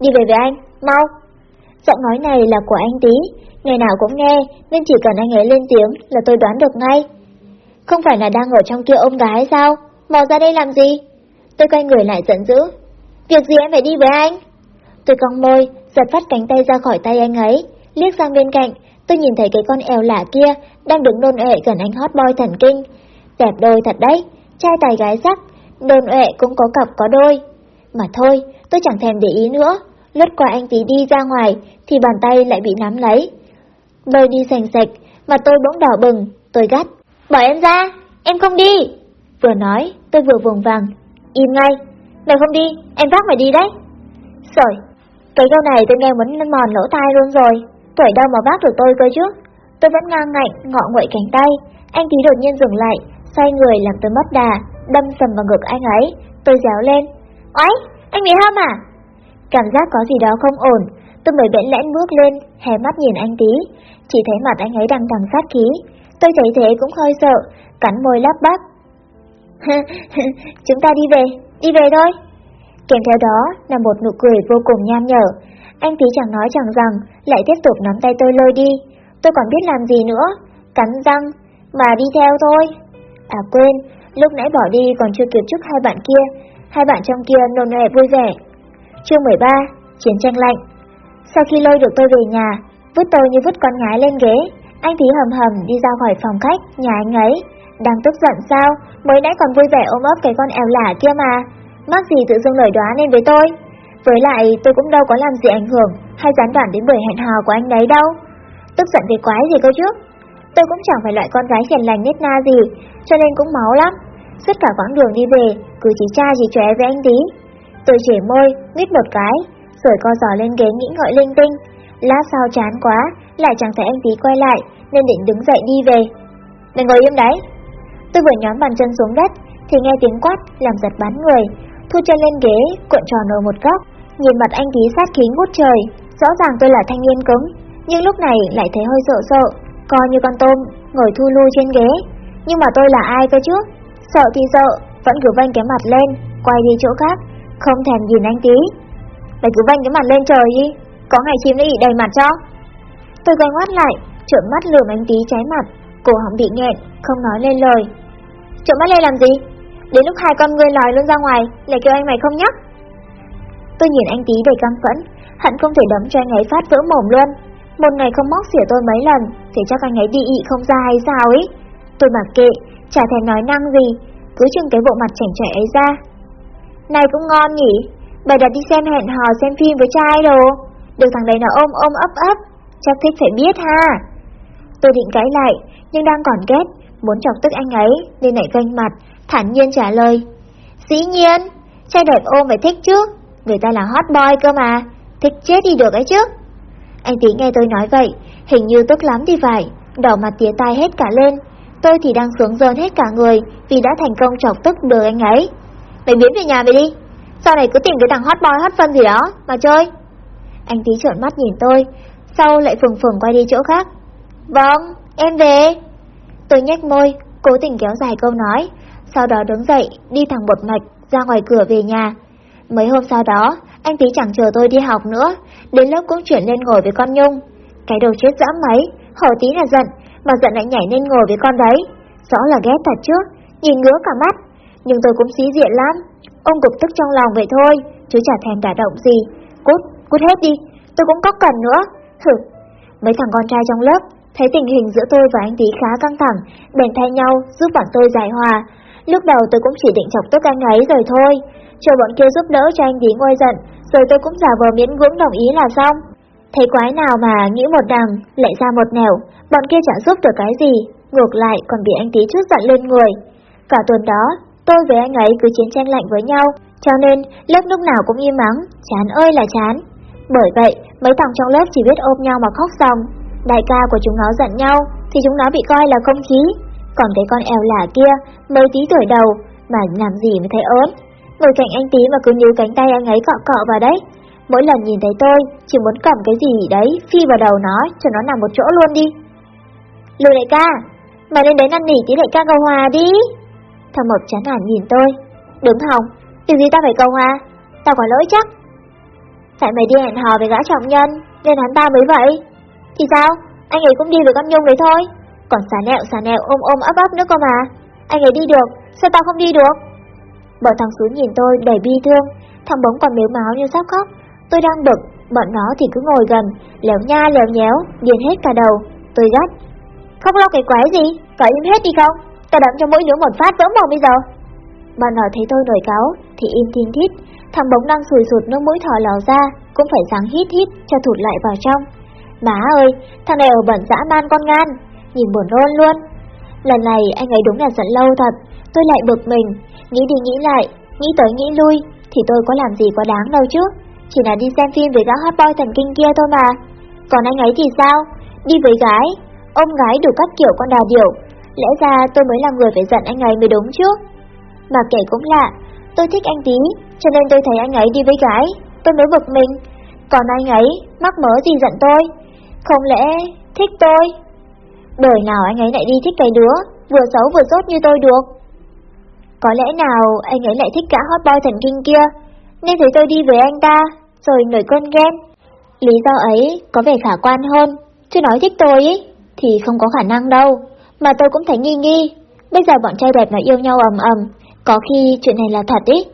Đi về với anh, mau. Giọng nói này là của anh tí, ngày nào cũng nghe, nên chỉ cần anh ấy lên tiếng là tôi đoán được ngay. Không phải là đang ở trong kia ôm gái sao? Mò ra đây làm gì? Tôi quay người lại giận dữ. Việc gì em phải đi với anh? Tôi cong môi, giật phát cánh tay ra khỏi tay anh ấy, liếc sang bên cạnh, tôi nhìn thấy cái con eo lạ kia đang đứng đôn ệ gần anh hot boy thần kinh. Đẹp đôi thật đấy, trai tài gái sắc, đôn ệ cũng có cặp có đôi. Mà thôi, tôi chẳng thèm để ý nữa, lướt qua anh tí đi ra ngoài thì bàn tay lại bị nắm lấy. Bơi đi sành sạch, mà tôi bỗng đỏ bừng, tôi gắt. Bỏ em ra, em không đi. Vừa nói, tôi vừa vùng vàng. Im ngay, mày không đi, em vác mày đi đấy. Rồi, cái câu này tôi nghe muốn lên mòn lỗ tai luôn rồi, tuổi đâu mà vác được tôi cơ chứ. Tôi vẫn ngang ngạnh, ngọ nguậy cánh tay, anh tí đột nhiên dừng lại, xoay người làm tôi mất đà, đâm sầm vào ngực anh ấy, tôi réo lên. Oái, anh bị hâm à? Cảm giác có gì đó không ổn, tôi mới bẽn lẽn bước lên, hé mắt nhìn anh tí, chỉ thấy mặt anh ấy đang đằng sát khí. Tôi thấy thế cũng hơi sợ, cắn môi lắp bắp. Chúng ta đi về, đi về thôi. Kèm theo đó là một nụ cười vô cùng nham nhở. Anh tí chẳng nói chẳng rằng, lại tiếp tục nắm tay tôi lôi đi. Tôi còn biết làm gì nữa, cắn răng, mà đi theo thôi. À quên, lúc nãy bỏ đi còn chưa kịp chúc hai bạn kia, hai bạn trong kia nôn nề vui vẻ. Chương 13, Chiến tranh lạnh Sau khi lôi được tôi về nhà, vứt tôi như vứt con ngái lên ghế, anh tí hầm hầm đi ra khỏi phòng khách, nhà anh ấy. Đang tức giận sao, mới nãy còn vui vẻ ôm ấp cái con eo lả kia mà. Mắc gì tự dưng lời đoán lên với tôi. Với lại tôi cũng đâu có làm gì ảnh hưởng hay gián đoạn đến buổi hẹn hò của anh đấy đâu. Tức giận về quái gì cơ chứ. Tôi cũng chẳng phải loại con gái hiền lành nết na gì, cho nên cũng máu lắm. Suốt cả quãng đường đi về, cứ chỉ cha chỉ chóe với anh tí. Tôi chỉ môi, mít một cái, rồi co giò lên ghế nghĩ ngợi linh tinh. Lát sau chán quá, lại chẳng thấy anh tí quay lại, nên định đứng dậy đi về. Đừng ngồi im đấy. Tôi vừa nhón bàn chân xuống đất, thì nghe tiếng quát làm giật bắn người. Thu chân lên ghế, cuộn tròn ở một góc, nhìn mặt anh tí sát khí ngút trời. Rõ ràng tôi là thanh niên cứng, nhưng lúc này lại thấy hơi sợ sợ, co như con tôm, ngồi thu lui trên ghế. Nhưng mà tôi là ai cơ chứ? Sợ thì sợ, vẫn cứ vênh cái mặt lên, quay đi chỗ khác, không thèm nhìn anh tí. Mày cứ vênh cái mặt lên trời đi, có ngày chim nó ị đầy mặt cho. Tôi quay ngoắt lại, trợn mắt lườm anh tí trái mặt, cổ họng bị nghẹn, không nói lên lời. Trợn mắt lên làm gì? Đến lúc hai con ngươi lòi luôn ra ngoài, lại kêu anh mày không nhắc. Tôi nhìn anh tí đầy căm phẫn, hận không thể đấm cho anh ấy phát vỡ mồm luôn. Một ngày không móc xỉa tôi mấy lần, thì chắc anh ấy đi ị không ra hay sao ấy. Tôi mặc kệ, chả thèm nói năng gì, cứ chừng cái bộ mặt chảnh chảy ấy ra. Này cũng ngon nhỉ, bà đã đi xem hẹn hò xem phim với trai đồ, được thằng đấy nó ôm ôm ấp ấp, chắc thích phải biết ha. Tôi định cãi lại, nhưng đang còn ghét, muốn chọc tức anh ấy, nên lại ganh mặt, thản nhiên trả lời. Dĩ nhiên, trai đẹp ôm phải thích chứ, người ta là hot boy cơ mà, thích chết đi được ấy chứ. Anh tí nghe tôi nói vậy, hình như tức lắm thì phải, đỏ mặt tía tai hết cả lên. Tôi thì đang sướng rơn hết cả người vì đã thành công chọc tức được anh ấy. Mày biến về nhà về đi, sau này cứ tìm cái thằng hot boy hot phân gì đó mà chơi. Anh tí trợn mắt nhìn tôi, sau lại phừng phừng quay đi chỗ khác. Vâng, em về. Tôi nhếch môi, cố tình kéo dài câu nói, sau đó đứng dậy, đi thẳng một mạch, ra ngoài cửa về nhà. Mấy hôm sau đó, anh tí chẳng chờ tôi đi học nữa, đến lớp cũng chuyển lên ngồi với con Nhung. Cái đầu chết dã mấy, hổ tí là giận, mà giận lại nhảy lên ngồi với con đấy. Rõ là ghét thật chứ, nhìn ngứa cả mắt, nhưng tôi cũng xí diện lắm. Ông cục tức trong lòng vậy thôi, chứ chả thèm đả động gì. Cút, cút hết đi, tôi cũng có cần nữa. Hử, mấy thằng con trai trong lớp, thấy tình hình giữa tôi và anh tí khá căng thẳng, bèn thay nhau giúp bọn tôi giải hòa. Lúc đầu tôi cũng chỉ định chọc tức anh ấy rồi thôi, chờ bọn kia giúp đỡ cho anh tí ngôi giận, rồi tôi cũng giả vờ miễn cưỡng đồng ý là xong. Thấy quái nào mà nghĩ một đằng, lại ra một nẻo, bọn kia chẳng giúp được cái gì, ngược lại còn bị anh tí chút giận lên người. Cả tuần đó, tôi với anh ấy cứ chiến tranh lạnh với nhau, cho nên lớp lúc nào cũng im mắng, chán ơi là chán. Bởi vậy, mấy thằng trong lớp chỉ biết ôm nhau mà khóc ròng. Đại ca của chúng nó giận nhau, thì chúng nó bị coi là không khí. Còn cái con eo lả kia, mới tí tuổi đầu, mà làm gì mới thấy ớn. Ngồi cạnh anh tí mà cứ níu cánh tay anh ấy cọ cọ vào đấy. Mỗi lần nhìn thấy tôi, chỉ muốn cầm cái gì đấy, phi vào đầu nó, cho nó nằm một chỗ luôn đi. Lùi đại ca, mày lên đấy năn nỉ tí đại ca cầu hòa đi. Thằng Mộc chán nản nhìn tôi. Đứng hồng, điều gì ta phải cầu hòa? Tao có lỗi chắc. Tại mày đi hẹn hò với gã trọng nhân, nên hắn ta mới vậy. Thì sao? Anh ấy cũng đi với con Nhung đấy thôi. Còn xà nẹo xà nẹo ôm ôm ấp ấp nữa cơ mà. Anh ấy đi được, sao tao không đi được? Bọn thằng xuống nhìn tôi đầy bi thương, thằng bóng còn miếu máu như sắp khóc. Tôi đang bực, bọn nó thì cứ ngồi gần, léo nha léo nhéo, điên hết cả đầu. Tôi gắt. không lo cái quái gì, có im hết đi không? Tao đấm cho mỗi đứa một phát vỡ mồm bây giờ. Bà nó thấy tôi nổi cáo, thì im tin thít. Thằng bóng đang sùi sụt nước mũi thò lò ra, cũng phải sáng hít hít cho thụt lại vào trong. Má ơi, thằng này ở bẩn dã man con ngan, nhìn buồn rôn luôn. Lần này anh ấy đúng là giận lâu thật, tôi lại bực mình, nghĩ đi nghĩ lại, nghĩ tới nghĩ lui, thì tôi có làm gì quá đáng đâu chứ. Chỉ là đi xem phim với gã hot boy thần kinh kia thôi mà. Còn anh ấy thì sao? Đi với gái, ôm gái đủ các kiểu con đà điểu. Lẽ ra tôi mới là người phải giận anh ấy mới đúng chứ. Mà kể cũng lạ, tôi thích anh tí, cho nên tôi thấy anh ấy đi với gái, tôi mới bực mình. Còn anh ấy, mắc mớ gì giận tôi? Không lẽ thích tôi? Đời nào anh ấy lại đi thích cái đứa, vừa xấu vừa dốt như tôi được? Có lẽ nào anh ấy lại thích cả hot boy thần kinh kia, nên thấy tôi đi với anh ta, rồi nổi cơn ghen. Lý do ấy có vẻ khả quan hơn, chứ nói thích tôi ý, thì không có khả năng đâu, mà tôi cũng thấy nghi nghi. Bây giờ bọn trai đẹp nó yêu nhau ầm ầm, có khi chuyện này là thật ý.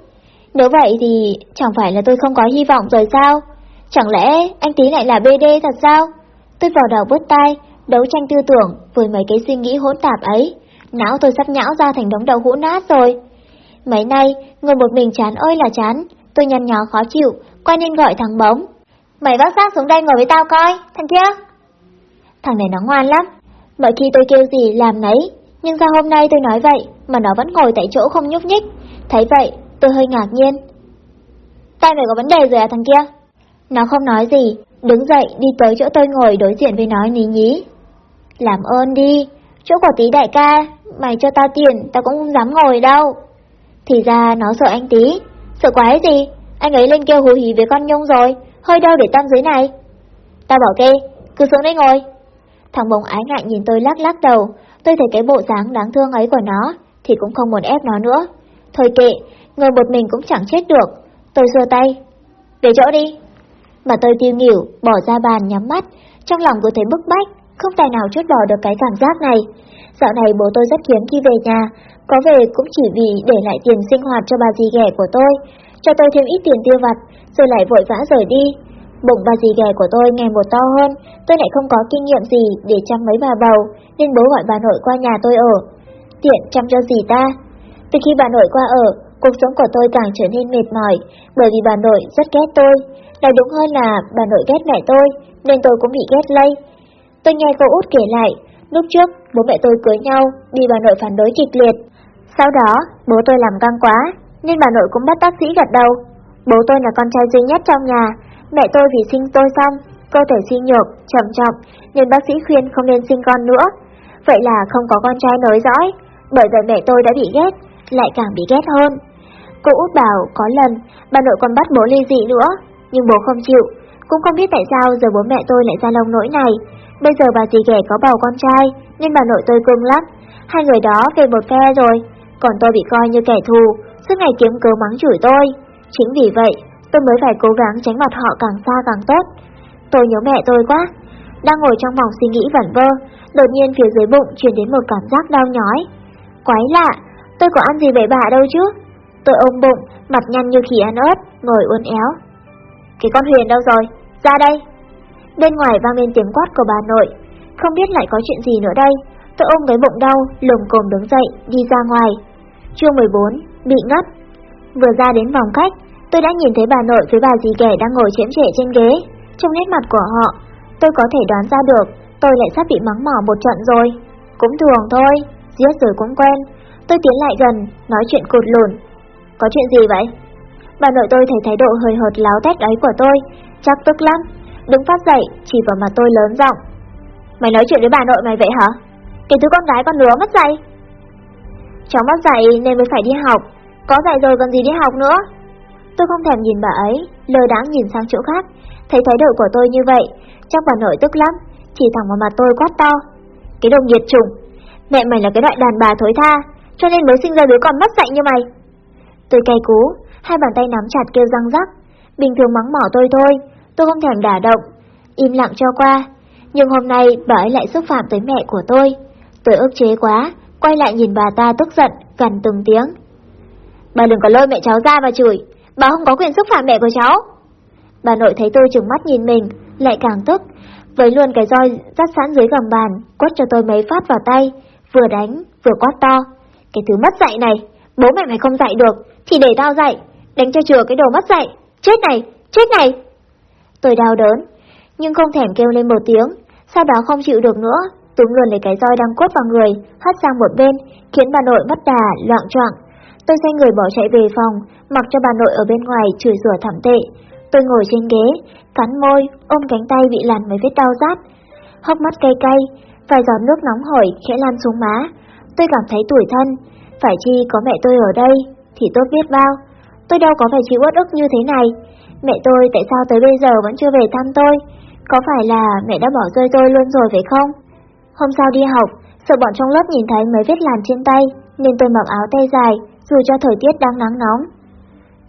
Nếu vậy thì chẳng phải là tôi không có hy vọng rồi sao? Chẳng lẽ anh tí lại là BD thật sao? Tôi vào đầu bứt tai, đấu tranh tư tưởng với mấy cái suy nghĩ hỗn tạp ấy. Não tôi sắp nhão ra thành đống đầu hũ nát rồi. Mấy nay, ngồi một mình chán ơi là chán, tôi nhăn nhó khó chịu, quay nên gọi thằng bóng. Mày bác xác xuống đây ngồi với tao coi, thằng kia. Thằng này nó ngoan lắm, mọi khi tôi kêu gì làm nấy, nhưng sao hôm nay tôi nói vậy mà nó vẫn ngồi tại chỗ không nhúc nhích. Thấy vậy, tôi hơi ngạc nhiên. Tay mày có vấn đề rồi à thằng kia? Nó không nói gì, đứng dậy đi tới chỗ tôi ngồi đối diện với nó ní nhí. Làm ơn đi, chỗ của tí đại ca, mày cho tao tiền, tao cũng không dám ngồi đâu. Thì ra nó sợ anh tí, sợ quái gì, anh ấy lên kêu hù hí với con Nhung rồi, hơi đâu để tâm dưới này. Tao bảo kê, cứ xuống đây ngồi. Thằng bóng ái ngại nhìn tôi lắc lắc đầu, tôi thấy cái bộ dáng đáng thương ấy của nó, thì cũng không muốn ép nó nữa. Thôi kệ, ngồi một mình cũng chẳng chết được. Tôi xua tay. Về chỗ đi. Mà tôi tiêu nghỉu, bỏ ra bàn nhắm mắt, trong lòng cứ thấy bức bách, không tài nào chút bỏ được cái cảm giác này. Dạo này bố tôi rất hiếm khi về nhà, có về cũng chỉ vì để lại tiền sinh hoạt cho bà dì ghẻ của tôi, cho tôi thêm ít tiền tiêu vặt, rồi lại vội vã rời đi. Bụng bà dì ghẻ của tôi ngày một to hơn, tôi lại không có kinh nghiệm gì để chăm mấy bà bầu, nên bố gọi bà nội qua nhà tôi ở. Tiện chăm cho gì ta? Từ khi bà nội qua ở, cuộc sống của tôi càng trở nên mệt mỏi, bởi vì bà nội rất ghét tôi. Nói đúng hơn là bà nội ghét mẹ tôi, nên tôi cũng bị ghét lây. Tôi nghe cô út kể lại, lúc trước bố mẹ tôi cưới nhau, bị bà nội phản đối kịch liệt. Sau đó, bố tôi làm căng quá, nên bà nội cũng bắt bác sĩ gật đầu. Bố tôi là con trai duy nhất trong nhà, mẹ tôi vì sinh tôi xong, cơ thể suy nhược, trầm trọng, nên bác sĩ khuyên không nên sinh con nữa. Vậy là không có con trai nối dõi, bởi vậy mẹ tôi đã bị ghét, lại càng bị ghét hơn. Cô út bảo có lần bà nội còn bắt bố ly dị nữa, nhưng bố không chịu. Cũng không biết tại sao giờ bố mẹ tôi lại ra lông nỗi này. Bây giờ bà dì ghẻ có bầu con trai, nên bà nội tôi cưng lắm. Hai người đó về một phe rồi, còn tôi bị coi như kẻ thù, suốt ngày kiếm cớ mắng chửi tôi. Chính vì vậy, tôi mới phải cố gắng tránh mặt họ càng xa càng tốt. Tôi nhớ mẹ tôi quá. Đang ngồi trong phòng suy nghĩ vẩn vơ, đột nhiên phía dưới bụng truyền đến một cảm giác đau nhói. Quái lạ, tôi có ăn gì bậy bạ đâu chứ. Tôi ôm bụng, mặt nhăn như khi ăn ớt, ngồi uốn éo. Cái con Huyền đâu rồi? Ra đây! Bên ngoài vang lên tiếng quát của bà nội. Không biết lại có chuyện gì nữa đây. Tôi ôm cái bụng đau, lùm cồm đứng dậy, đi ra ngoài. Chương 14, bị ngất. Vừa ra đến phòng khách, tôi đã nhìn thấy bà nội với bà dì ghẻ đang ngồi chiếm trệ trên ghế. Trong nét mặt của họ, tôi có thể đoán ra được tôi lại sắp bị mắng mỏ một trận rồi. Cũng thường thôi, giết rồi cũng quen. Tôi tiến lại gần, nói chuyện cột lùn. Có chuyện gì vậy? Bà nội tôi thấy thái độ hơi hợt láo tét ấy của tôi, chắc tức lắm. Đứng phát dậy, chỉ vào mặt tôi lớn giọng. Mày nói chuyện với bà nội mày vậy hả? Cái thứ con gái con lứa mất dạy. Cháu mất dạy nên mới phải đi học, có dạy rồi còn gì đi học nữa. Tôi không thèm nhìn bà ấy, lơ đáng nhìn sang chỗ khác, thấy thái độ của tôi như vậy, chắc bà nội tức lắm, chỉ thẳng vào mặt tôi quát to. Cái đồ nhiệt trùng, mẹ mày là cái loại đàn bà thối tha, cho nên mới sinh ra đứa con mất dạy như mày. Tôi cay cú, hai bàn tay nắm chặt kêu răng rắc, bình thường mắng mỏ tôi thôi, tôi không thèm đả động, im lặng cho qua. Nhưng hôm nay bà ấy lại xúc phạm tới mẹ của tôi. Tôi ức chế quá, quay lại nhìn bà ta tức giận, gần từng tiếng. Bà đừng có lôi mẹ cháu ra mà chửi, bà không có quyền xúc phạm mẹ của cháu. Bà nội thấy tôi trừng mắt nhìn mình, lại càng tức, với luôn cái roi dắt sẵn dưới gầm bàn, quất cho tôi mấy phát vào tay, vừa đánh, vừa quát to. Cái thứ mất dạy này, bố mẹ mày không dạy được, thì để tao dạy, đánh cho chừa cái đồ mất dạy, chết này, chết này. Tôi đau đớn, nhưng không thèm kêu lên một tiếng, sau đó không chịu được nữa, túm luôn lấy cái roi đang quất vào người, hất sang một bên, khiến bà nội mất đà, loạn choạng. Tôi xoay người bỏ chạy về phòng, mặc cho bà nội ở bên ngoài chửi rủa thảm tệ. Tôi ngồi trên ghế, cắn môi, ôm cánh tay bị lằn mấy vết đau rát. Hốc mắt cay cay, vài giọt nước nóng hổi khẽ lan xuống má. Tôi cảm thấy tủi thân, phải chi có mẹ tôi ở đây, thì tốt biết bao. Tôi đâu có phải chịu uất ức như thế này. Mẹ tôi tại sao tới bây giờ vẫn chưa về thăm tôi? Có phải là mẹ đã bỏ rơi tôi luôn rồi phải không? Hôm sau đi học, sợ bọn trong lớp nhìn thấy mấy vết làn trên tay, nên tôi mặc áo tay dài, dù cho thời tiết đang nắng nóng.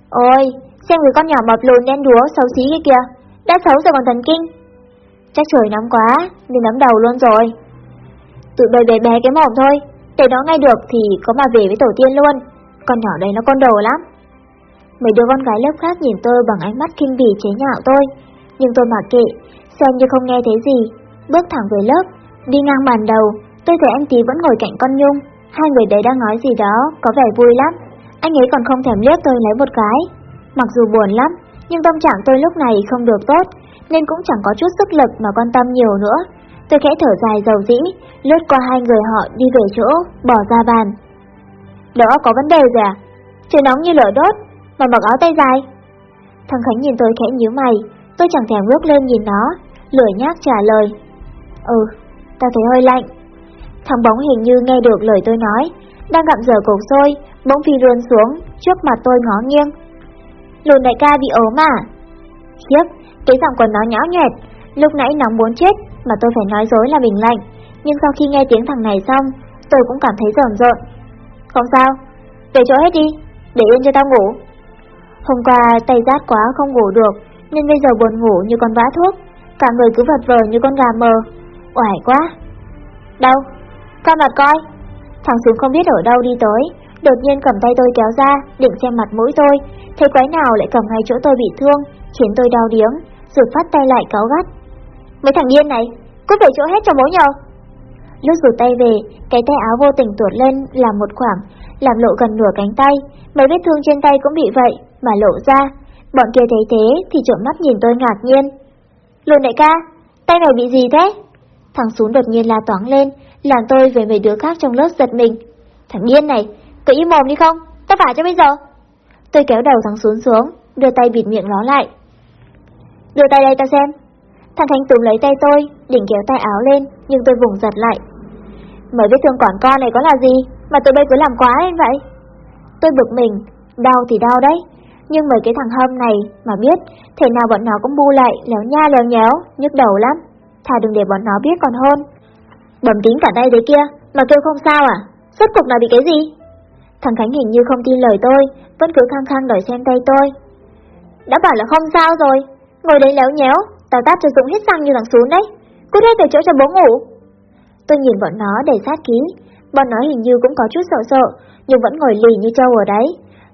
Ôi, xem người con nhỏ mập lùn đen đúa xấu xí kia kìa, đã xấu rồi còn thần kinh. Chắc trời nóng quá, nên nấm đầu luôn rồi. Tụi bề bé bé cái mồm thôi, để nó ngay được thì có mà về với tổ tiên luôn. Con nhỏ đây nó con đồ lắm. Mấy đứa con gái lớp khác nhìn tôi bằng ánh mắt kinh bỉ chế nhạo tôi, nhưng tôi mặc kệ, xem như không nghe thấy gì, bước thẳng về lớp, đi ngang bàn đầu, tôi thấy anh Tí vẫn ngồi cạnh con Nhung, hai người đấy đang nói gì đó, có vẻ vui lắm. Anh ấy còn không thèm liếc tôi lấy một cái. Mặc dù buồn lắm, nhưng tâm trạng tôi lúc này không được tốt, nên cũng chẳng có chút sức lực mà quan tâm nhiều nữa. Tôi khẽ thở dài dầu dĩ, lướt qua hai người họ đi về chỗ, bỏ ra bàn. Đó có vấn đề gì à? Trời nóng như lửa đốt, mà mặc áo tay dài. Thằng Khánh nhìn tôi khẽ nhíu mày, tôi chẳng thèm bước lên nhìn nó, Lửa nhác trả lời. Ừ, tao thấy hơi lạnh. Thằng bóng hình như nghe được lời tôi nói, đang gặm dở cục xôi, bỗng phi luôn xuống, trước mặt tôi ngó nghiêng. Lùn đại ca bị ốm à? Khiếp, cái giọng của nó nhão nhẹt, lúc nãy nóng muốn chết mà tôi phải nói dối là bình lạnh, nhưng sau khi nghe tiếng thằng này xong, tôi cũng cảm thấy rờn rợn. Không sao, để chỗ hết đi, để yên cho tao ngủ. Hôm qua tay rát quá không ngủ được, nên bây giờ buồn ngủ như con vã thuốc, cả người cứ vật vờ như con gà mờ. Oải quá. Đâu? Con mặt coi. Thằng xuống không biết ở đâu đi tới, đột nhiên cầm tay tôi kéo ra, định xem mặt mũi tôi, thấy quái nào lại cầm ngay chỗ tôi bị thương, khiến tôi đau điếng, rụt phát tay lại cáo gắt. Mấy thằng điên này, cút về chỗ hết cho bố nhờ. Lúc rụt tay về, cái tay áo vô tình tuột lên làm một khoảng, làm lộ gần nửa cánh tay, mấy vết thương trên tay cũng bị vậy, mà lộ ra. Bọn kia thấy thế thì trộm mắt nhìn tôi ngạc nhiên. Lùn đại ca, tay này bị gì thế? Thằng xuống đột nhiên la toáng lên, làm tôi về mấy đứa khác trong lớp giật mình. Thằng điên này, cứ im mồm đi không? Ta phải cho bây giờ. Tôi kéo đầu thằng xuống xuống, đưa tay bịt miệng nó lại. Đưa tay đây ta xem. Thằng Khánh túm lấy tay tôi, định kéo tay áo lên, nhưng tôi vùng giật lại. Mới vết thương quản con này có là gì, mà tụi bây cứ làm quá lên vậy? Tôi bực mình, đau thì đau đấy, nhưng mấy cái thằng hâm này mà biết, thể nào bọn nó cũng bu lại, léo nha léo nhéo, nhức đầu lắm. Thà đừng để bọn nó biết còn hơn. Bầm tím cả tay đấy kia, mà kêu không sao à? Suốt cục là bị cái gì? Thằng Khánh hình như không tin lời tôi, vẫn cứ khăng khăng đòi xem tay tôi. Đã bảo là không sao rồi, ngồi đấy léo nhéo, tao tát cho Dũng hết xăng như thằng xuống đấy. Cút hết về chỗ cho bố ngủ. Tôi nhìn bọn nó để sát khí, bọn nó hình như cũng có chút sợ sợ, nhưng vẫn ngồi lì như trâu ở đấy.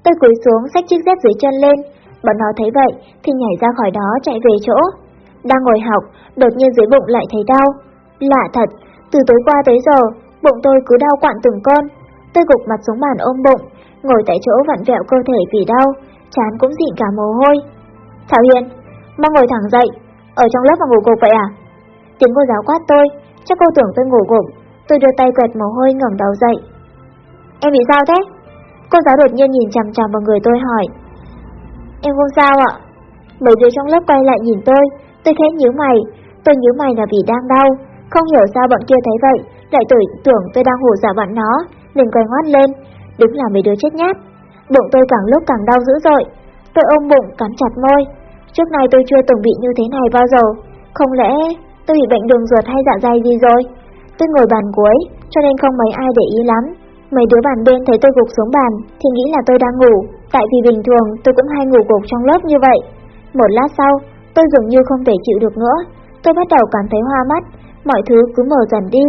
Tôi cúi xuống xách chiếc dép dưới chân lên, bọn nó thấy vậy thì nhảy ra khỏi đó chạy về chỗ. Đang ngồi học, đột nhiên dưới bụng lại thấy đau. Lạ thật, từ tối qua tới giờ, bụng tôi cứ đau quặn từng con. Tôi gục mặt xuống bàn ôm bụng, ngồi tại chỗ vặn vẹo cơ thể vì đau, chán cũng dịn cả mồ hôi. Thảo Hiền, mau ngồi thẳng dậy, ở trong lớp mà ngủ gục vậy à? Tiếng cô giáo quát tôi, chắc cô tưởng tôi ngủ gục, Tôi đưa tay quẹt mồ hôi ngẩng đầu dậy. Em bị sao thế? Cô giáo đột nhiên nhìn chằm chằm vào người tôi hỏi. Em không sao ạ. Mấy đứa trong lớp quay lại nhìn tôi, tôi khẽ nhíu mày. Tôi nhíu mày là vì đang đau, không hiểu sao bọn kia thấy vậy, lại tưởng tưởng tôi đang hù dọa bọn nó, nên quay ngoắt lên. Đúng là mấy đứa chết nhát. Bụng tôi càng lúc càng đau dữ dội. Tôi ôm bụng cắn chặt môi. Trước này tôi chưa từng bị như thế này bao giờ. Không lẽ tôi bị bệnh đường ruột hay dạ dày gì rồi? Tôi ngồi bàn cuối, cho nên không mấy ai để ý lắm. Mấy đứa bàn bên thấy tôi gục xuống bàn thì nghĩ là tôi đang ngủ, tại vì bình thường tôi cũng hay ngủ gục trong lớp như vậy. Một lát sau, tôi dường như không thể chịu được nữa. Tôi bắt đầu cảm thấy hoa mắt, mọi thứ cứ mở dần đi.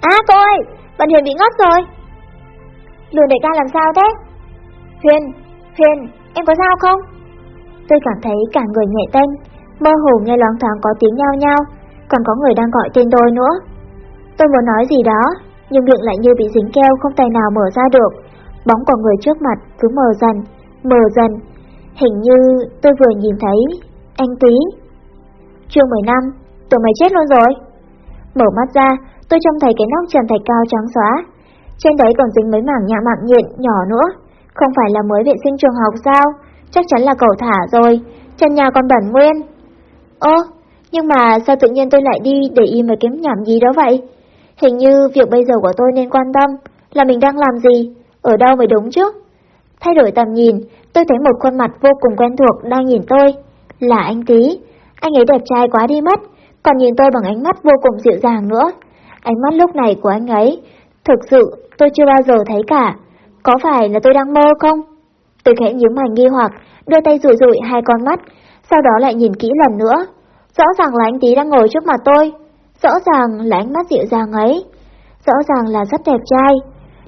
À cô ơi, bạn Huyền bị ngất rồi. Lường đại ca làm sao thế? Huyền, Huyền, em có sao không? Tôi cảm thấy cả người nhẹ tênh, mơ hồ nghe loáng thoáng có tiếng nhao nhao, còn có người đang gọi tên tôi nữa. Tôi muốn nói gì đó, nhưng miệng lại như bị dính keo không tài nào mở ra được. Bóng của người trước mặt cứ mờ dần, mờ dần. Hình như tôi vừa nhìn thấy anh Tí. Chương 15, tụi mày chết luôn rồi. Mở mắt ra, tôi trông thấy cái nóc trần thạch cao trắng xóa. Trên đấy còn dính mấy mảng nhạ mạng nhện nhỏ nữa. Không phải là mới vệ sinh trường học sao? Chắc chắn là cậu thả rồi. Trần nhà còn bẩn nguyên. Ơ, nhưng mà sao tự nhiên tôi lại đi để im mấy kiếm nhảm gì đó vậy? Hình như việc bây giờ của tôi nên quan tâm là mình đang làm gì, ở đâu mới đúng chứ. Thay đổi tầm nhìn, tôi thấy một khuôn mặt vô cùng quen thuộc đang nhìn tôi. Là anh Tý. Anh ấy đẹp trai quá đi mất, còn nhìn tôi bằng ánh mắt vô cùng dịu dàng nữa. Ánh mắt lúc này của anh ấy, thực sự tôi chưa bao giờ thấy cả. Có phải là tôi đang mơ không? Tôi khẽ nhíu mày nghi hoặc, đưa tay rủi rủi hai con mắt, sau đó lại nhìn kỹ lần nữa. Rõ ràng là anh tí đang ngồi trước mặt tôi, Rõ ràng là ánh mắt dịu dàng ấy, rõ ràng là rất đẹp trai,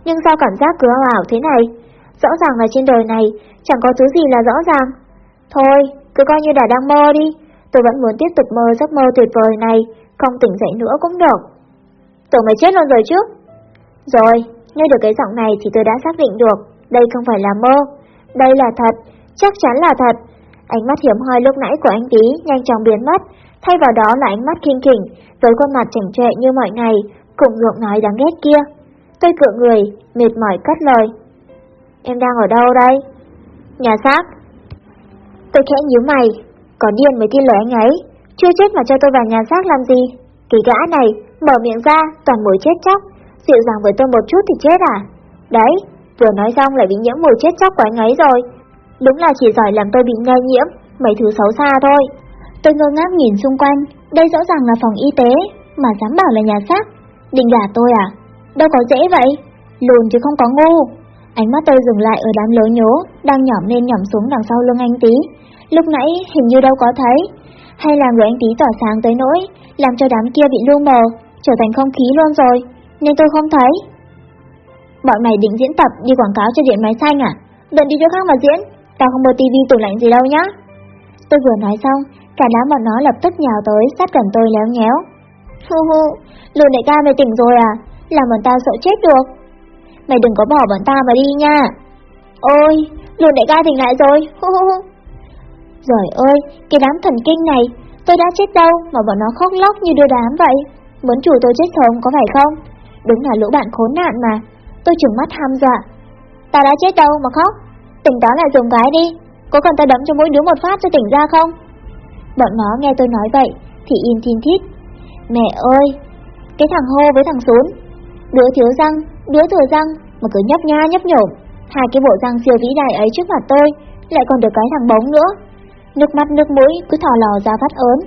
nhưng sao cảm giác cứ ảo thế này? Rõ ràng là trên đời này chẳng có thứ gì là rõ ràng. Thôi, cứ coi như đã đang mơ đi, tôi vẫn muốn tiếp tục mơ giấc mơ tuyệt vời này, không tỉnh dậy nữa cũng được. Tưởng mày chết luôn rồi chứ? Rồi, nghe được cái giọng này thì tôi đã xác định được, đây không phải là mơ, đây là thật, chắc chắn là thật. Ánh mắt hiếm hoi lúc nãy của anh tí nhanh chóng biến mất, thay vào đó là ánh mắt kinh khỉnh, với khuôn mặt chảnh trệ như mọi ngày, cùng giọng nói đáng ghét kia. Tôi cựa người, mệt mỏi cất lời. Em đang ở đâu đây? Nhà xác. Tôi khẽ nhíu mày, có điên mới tin lời anh ấy, chưa chết mà cho tôi vào nhà xác làm gì? kỳ gã này, mở miệng ra, toàn mùi chết chóc, dịu dàng với tôi một chút thì chết à? Đấy, vừa nói xong lại bị nhiễm mùi chết chóc của anh ấy rồi. Đúng là chỉ giỏi làm tôi bị nhai nhiễm, mấy thứ xấu xa thôi. Tôi ngơ ngác nhìn xung quanh, đây rõ ràng là phòng y tế, mà dám bảo là nhà xác. Định gả tôi à? Đâu có dễ vậy, lùn chứ không có ngu. Ánh mắt tôi dừng lại ở đám lối nhố, đang nhỏm lên nhỏm xuống đằng sau lưng anh tí. Lúc nãy hình như đâu có thấy. Hay là người anh tí tỏa sáng tới nỗi, làm cho đám kia bị lu mờ, trở thành không khí luôn rồi, nên tôi không thấy. Bọn mày định diễn tập đi quảng cáo cho điện máy xanh à? Đừng đi chỗ khác mà diễn, tao không mua tivi tủ lạnh gì đâu nhá. Tôi vừa nói xong, cả đám bọn nó lập tức nhào tới sát gần tôi léo nhéo. Hu hu, lùn đại ca mày tỉnh rồi à? Làm bọn tao sợ chết được. Mày đừng có bỏ bọn tao mà đi nha. Ôi, lùn đại ca tỉnh lại rồi. Hu hu hu. Rồi ơi, cái đám thần kinh này, tôi đã chết đâu mà bọn nó khóc lóc như đưa đám vậy. Muốn chủ tôi chết sống có phải không? Đúng là lũ bạn khốn nạn mà. Tôi trừng mắt ham dọa. Tao đã chết đâu mà khóc. Tỉnh táo lại dùng cái đi. Có cần tao đấm cho mỗi đứa một phát cho tỉnh ra không? Bọn nó nghe tôi nói vậy thì im thiên thít. Mẹ ơi, cái thằng hô với thằng sún, đứa thiếu răng, đứa thừa răng mà cứ nhấp nha nhấp nhổm, hai cái bộ răng siêu vĩ đại ấy trước mặt tôi, lại còn được cái thằng bóng nữa. Nước mắt nước mũi cứ thò lò ra phát ớn.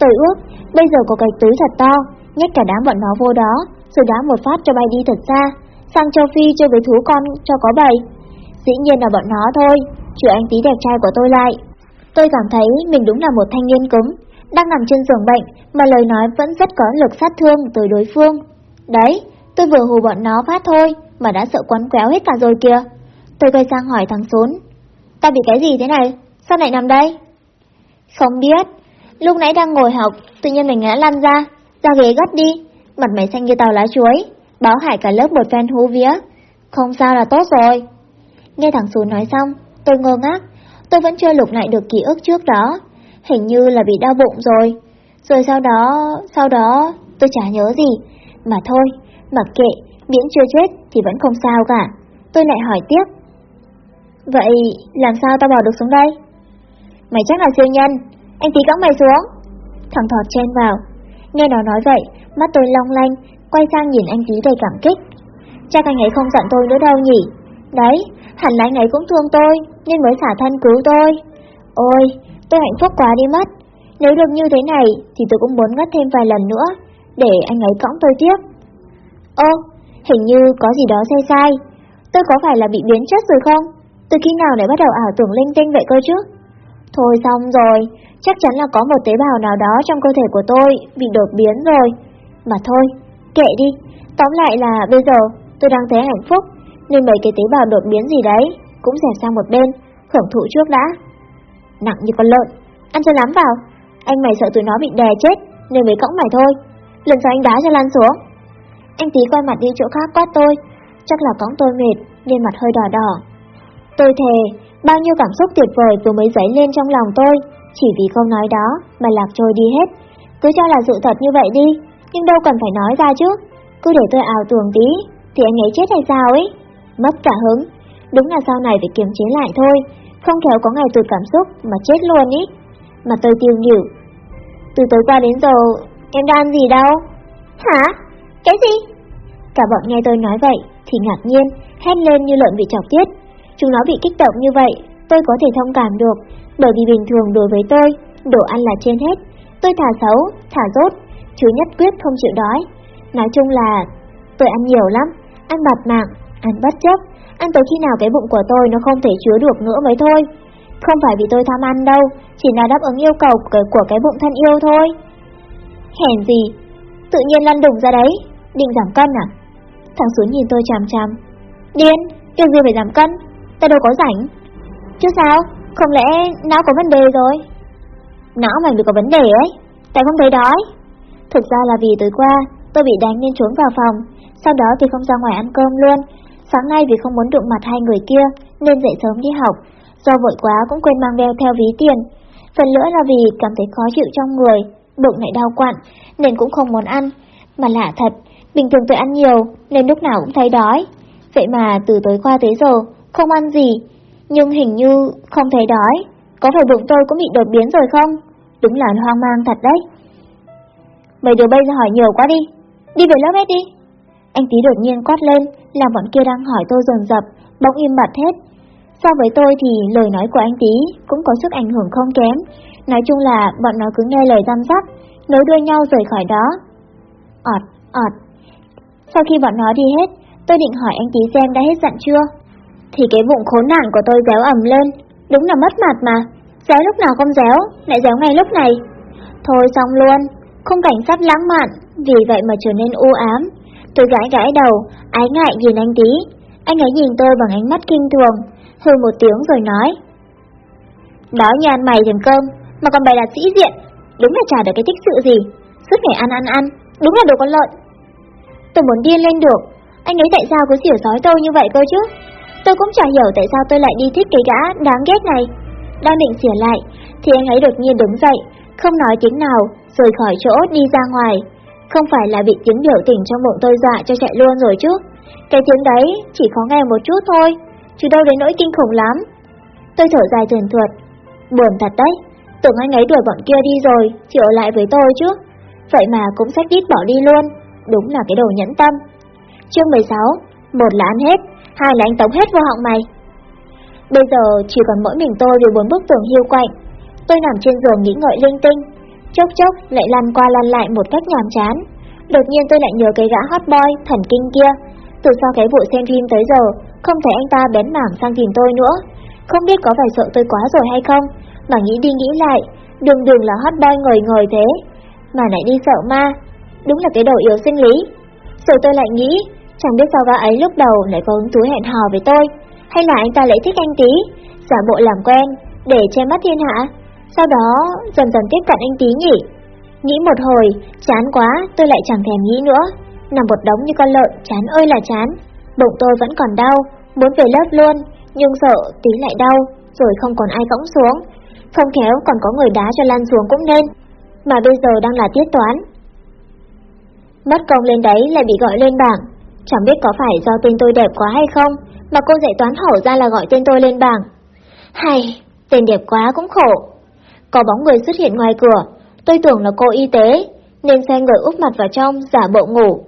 Tôi ước bây giờ có cái túi thật to, nhét cả đám bọn nó vô đó, rồi đá một phát cho bay đi thật xa, sang châu Phi chơi với thú con cho có bầy. Dĩ nhiên là bọn nó thôi, trừ anh tí đẹp trai của tôi lại. Tôi cảm thấy mình đúng là một thanh niên cứng, đang nằm trên giường bệnh mà lời nói vẫn rất có lực sát thương từ đối phương. Đấy, tôi vừa hù bọn nó phát thôi mà đã sợ quấn quéo hết cả rồi kìa. Tôi quay sang hỏi thằng Sốn. Ta bị cái gì thế này? Sao lại nằm đây? Không biết. Lúc nãy đang ngồi học, tự nhiên mình ngã lăn ra, ra ghế gắt đi, mặt mày xanh như tàu lá chuối, báo hại cả lớp một phen hú vía. Không sao là tốt rồi. Nghe thằng Sốn nói xong, tôi ngơ ngác, tôi vẫn chưa lục lại được ký ức trước đó. Hình như là bị đau bụng rồi. Rồi sau đó, sau đó, tôi chả nhớ gì. Mà thôi, Mặc kệ, miễn chưa chết thì vẫn không sao cả. Tôi lại hỏi tiếp. Vậy làm sao tao bỏ được xuống đây? Mày chắc là siêu nhân, anh tí cõng mày xuống. Thằng thọt chen vào. Nghe nó nói vậy, mắt tôi long lanh, quay sang nhìn anh tí đầy cảm kích. Chắc anh ấy không giận tôi nữa đâu nhỉ? Đấy, hẳn là anh ấy cũng thương tôi, nên mới xả thân cứu tôi. Ôi, tôi hạnh phúc quá đi mất. Nếu được như thế này, thì tôi cũng muốn ngất thêm vài lần nữa, để anh ấy cõng tôi tiếp. Ô, hình như có gì đó sai sai. Tôi có phải là bị biến chất rồi không? Từ khi nào lại bắt đầu ảo tưởng linh tinh vậy cơ chứ? Thôi xong rồi, chắc chắn là có một tế bào nào đó trong cơ thể của tôi bị đột biến rồi. Mà thôi, kệ đi, tóm lại là bây giờ tôi đang thấy hạnh phúc, nên mấy cái tế bào đột biến gì đấy cũng dẹp sang một bên, hưởng thụ trước đã. Nặng như con lợn, ăn cho lắm vào, anh mày sợ tụi nó bị đè chết nên mới cõng mày thôi. Lần sau anh đá cho lan xuống. Anh tí quay mặt đi chỗ khác quát tôi, chắc là cõng tôi mệt nên mặt hơi đỏ đỏ. Tôi thề, bao nhiêu cảm xúc tuyệt vời vừa mới dấy lên trong lòng tôi, chỉ vì câu nói đó mà lạc trôi đi hết. Cứ cho là sự thật như vậy đi, nhưng đâu cần phải nói ra chứ. Cứ để tôi ảo tưởng tí, thì anh ấy chết hay sao ấy? Mất cả hứng. Đúng là sau này phải kiềm chế lại thôi, không khéo có ngày tụt cảm xúc mà chết luôn ý. Mà tôi tiêu nhỉu. Từ tối qua đến giờ, em đang ăn gì đâu? Hả? Cái gì? Cả bọn nghe tôi nói vậy thì ngạc nhiên, hét lên như lợn bị chọc tiết. Chúng nó bị kích động như vậy, tôi có thể thông cảm được, bởi vì bình thường đối với tôi, đồ ăn là trên hết. Tôi thả xấu, thả rốt, chứ nhất quyết không chịu đói. Nói chung là tôi ăn nhiều lắm, ăn bạt mạng, ăn bất chấp, ăn tới khi nào cái bụng của tôi nó không thể chứa được nữa mới thôi. Không phải vì tôi tham ăn đâu, chỉ là đáp ứng yêu cầu của cái, của cái bụng thân yêu thôi. Hèn gì, tự nhiên lăn đùng ra đấy, định giảm cân à? Thằng xuống nhìn tôi chằm chằm. Điên, việc gì phải giảm cân, ta đâu có rảnh. Chứ sao, không lẽ não có vấn đề rồi? Não mày bị có vấn đề ấy, tại không thấy đói. Thực ra là vì tối qua, tôi bị đánh nên trốn vào phòng, sau đó thì không ra ngoài ăn cơm luôn. Sáng nay vì không muốn đụng mặt hai người kia, nên dậy sớm đi học, do vội quá cũng quên mang đeo theo ví tiền. Phần nữa là vì cảm thấy khó chịu trong người, bụng lại đau quặn, nên cũng không muốn ăn. Mà lạ thật, bình thường tôi ăn nhiều, nên lúc nào cũng thấy đói. Vậy mà từ tối qua tới giờ, không ăn gì, nhưng hình như không thấy đói. Có phải bụng tôi cũng bị đột biến rồi không? Đúng là hoang mang thật đấy. Mấy đứa bây giờ hỏi nhiều quá đi, đi về lớp hết đi. Anh tí đột nhiên quát lên, làm bọn kia đang hỏi tôi dồn dập, bỗng im bặt hết. So với tôi thì lời nói của anh tí cũng có sức ảnh hưởng không kém. Nói chung là bọn nó cứ nghe lời giam sắt, nối đuôi nhau rời khỏi đó. ọt, ọt. Sau khi bọn nó đi hết, tôi định hỏi anh tí xem đã hết giận chưa. Thì cái bụng khốn nạn của tôi réo ẩm lên, đúng là mất mặt mà. Réo lúc nào không réo, lại réo ngay lúc này. Thôi xong luôn, không cảnh sắp lãng mạn, vì vậy mà trở nên u ám. Tôi gãi gãi đầu, ái ngại nhìn anh tí. Anh ấy nhìn tôi bằng ánh mắt kinh thường, hừ một tiếng rồi nói. Đó như ăn mày thèm cơm, mà còn bày đặt sĩ diện, đúng là chả được cái thích sự gì. Suốt ngày ăn ăn ăn, đúng là đồ con lợn. Tôi muốn điên lên được, anh ấy tại sao cứ xỉa sói tôi như vậy cơ chứ? Tôi cũng chả hiểu tại sao tôi lại đi thích cái gã đáng ghét này. Đang định xỉa lại, thì anh ấy đột nhiên đứng dậy, không nói tiếng nào, rồi khỏi chỗ đi ra ngoài. Không phải là bị tiếng biểu tình trong bụng tôi dọa cho chạy luôn rồi chứ. Cái tiếng đấy chỉ khó nghe một chút thôi, chứ đâu đến nỗi kinh khủng lắm. Tôi thở dài trần thuật. Buồn thật đấy, tưởng anh ấy đuổi bọn kia đi rồi, chỉ ở lại với tôi chứ. Vậy mà cũng sách đít bỏ đi luôn, đúng là cái đồ nhẫn tâm. Chương 16, một là ăn hết, hai là anh tống hết vô họng mày. Bây giờ chỉ còn mỗi mình tôi với bốn bức tường hiu quạnh. Tôi nằm trên giường nghĩ ngợi linh tinh, chốc chốc lại lăn qua lăn lại một cách nhàm chán. Đột nhiên tôi lại nhớ cái gã hot boy thần kinh kia. Từ sau cái vụ xem phim tới giờ, không thấy anh ta bén mảng sang tìm tôi nữa. Không biết có phải sợ tôi quá rồi hay không, mà nghĩ đi nghĩ lại, đường đường là hot boy ngời ngời thế, mà lại đi sợ ma. Đúng là cái đầu yếu sinh lý. Rồi tôi lại nghĩ, chẳng biết sao gã ấy lúc đầu lại có hứng thú hẹn hò với tôi, hay là anh ta lại thích anh tí, giả bộ làm quen, để che mắt thiên hạ. Sau đó dần dần tiếp cận anh tí nhỉ. Nghĩ một hồi, chán quá, tôi lại chẳng thèm nghĩ nữa. Nằm một đống như con lợn, chán ơi là chán. Bụng tôi vẫn còn đau, muốn về lớp luôn, nhưng sợ tí lại đau, rồi không còn ai cõng xuống. Không khéo còn có người đá cho lăn xuống cũng nên. Mà bây giờ đang là tiết toán. Mất công lên đấy lại bị gọi lên bảng. Chẳng biết có phải do tên tôi đẹp quá hay không, mà cô dạy toán hổ ra là gọi tên tôi lên bảng. Hay, tên đẹp quá cũng khổ. Có bóng người xuất hiện ngoài cửa, tôi tưởng là cô y tế, nên xe người úp mặt vào trong giả bộ ngủ.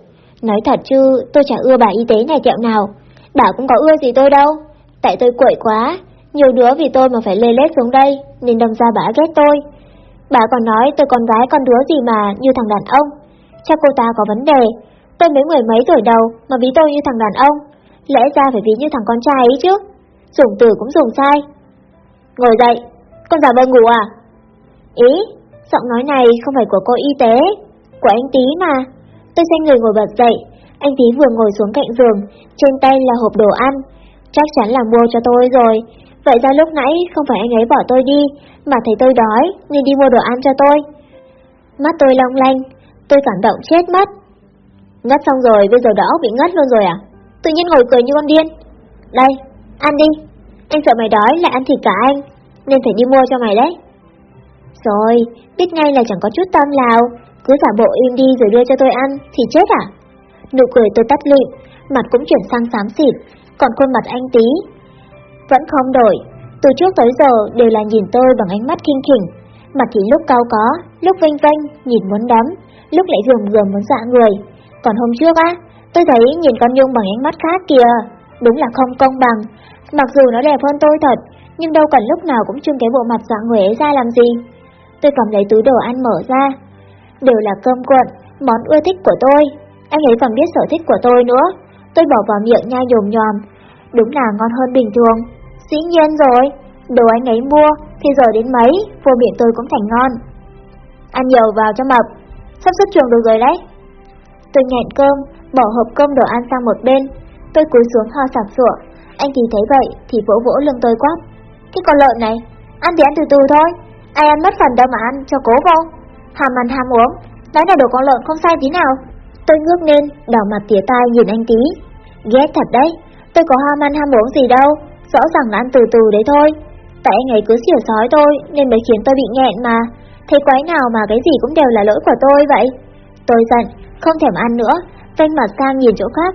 Nói thật chứ, tôi chả ưa bà y tế này kẹo nào. Bà cũng có ưa gì tôi đâu, tại tôi quậy quá, nhiều đứa vì tôi mà phải lê lết xuống đây, nên đâm ra bà ghét tôi. Bà còn nói tôi con gái con đứa gì mà như thằng đàn ông. Chắc cô ta có vấn đề. Tôi mới mười mấy tuổi đầu mà ví tôi như thằng đàn ông. Lẽ ra phải ví như thằng con trai ấy chứ. Dùng từ cũng dùng sai. Ngồi dậy, con giả vờ ngủ à? Ý, giọng nói này không phải của cô y tế, của anh Tí mà. Tôi xoay người ngồi bật dậy, anh Tí vừa ngồi xuống cạnh giường, trên tay là hộp đồ ăn. Chắc chắn là mua cho tôi rồi, vậy ra lúc nãy không phải anh ấy bỏ tôi đi, mà thấy tôi đói nên đi mua đồ ăn cho tôi. Mắt tôi long lanh, tôi cảm động chết mất. Ngất xong rồi, bây giờ đã bị ngất luôn rồi à? Tự nhiên ngồi cười như con điên. Đây, ăn đi. Anh sợ mày đói lại ăn thịt cả anh, nên phải đi mua cho mày đấy. Rồi, biết ngay là chẳng có chút tâm nào, cứ giả bộ im đi rồi đưa cho tôi ăn, thì chết à? Nụ cười tôi tắt lịm, mặt cũng chuyển sang xám xịt, còn khuôn mặt anh tí. Vẫn không đổi, từ trước tới giờ đều là nhìn tôi bằng ánh mắt kinh khỉnh, mặt thì lúc cao có, lúc vênh vênh, nhìn muốn đấm, lúc lại gườm gườm muốn dạ người. Còn hôm trước á, tôi thấy nhìn con Nhung bằng ánh mắt khác kìa, đúng là không công bằng. Mặc dù nó đẹp hơn tôi thật, nhưng đâu cần lúc nào cũng trưng cái bộ mặt dạng người ấy ra làm gì. Tôi cầm lấy túi đồ ăn mở ra, đều là cơm cuộn, món ưa thích của tôi. Anh ấy còn biết sở thích của tôi nữa. Tôi bỏ vào miệng nhai nhồm nhòm, đúng là ngon hơn bình thường. Dĩ nhiên rồi, đồ anh ấy mua thì giờ đến mấy, vô miệng tôi cũng thành ngon. Ăn nhiều vào cho mập, sắp xuất trường được rồi đấy. Tôi nhẹn cơm, bỏ hộp cơm đồ ăn sang một bên, tôi cúi xuống ho sặc sụa. Anh thì thấy vậy thì vỗ vỗ lưng tôi quát. Cái con lợn này, ăn thì ăn từ từ thôi, ai ăn mất phần đâu mà ăn cho cố không? Hàm ăn ham uống, nói là đồ con lợn không sai tí nào. Tôi ngước lên, đảo mặt tía tai nhìn anh tí. Ghét thật đấy, tôi có ham ăn ham uống gì đâu, rõ ràng là ăn từ từ đấy thôi. Tại anh ấy cứ xỉa sói tôi nên mới khiến tôi bị nghẹn mà. Thế quái nào mà cái gì cũng đều là lỗi của tôi vậy? Tôi giận, không thèm ăn nữa, vanh mặt sang nhìn chỗ khác.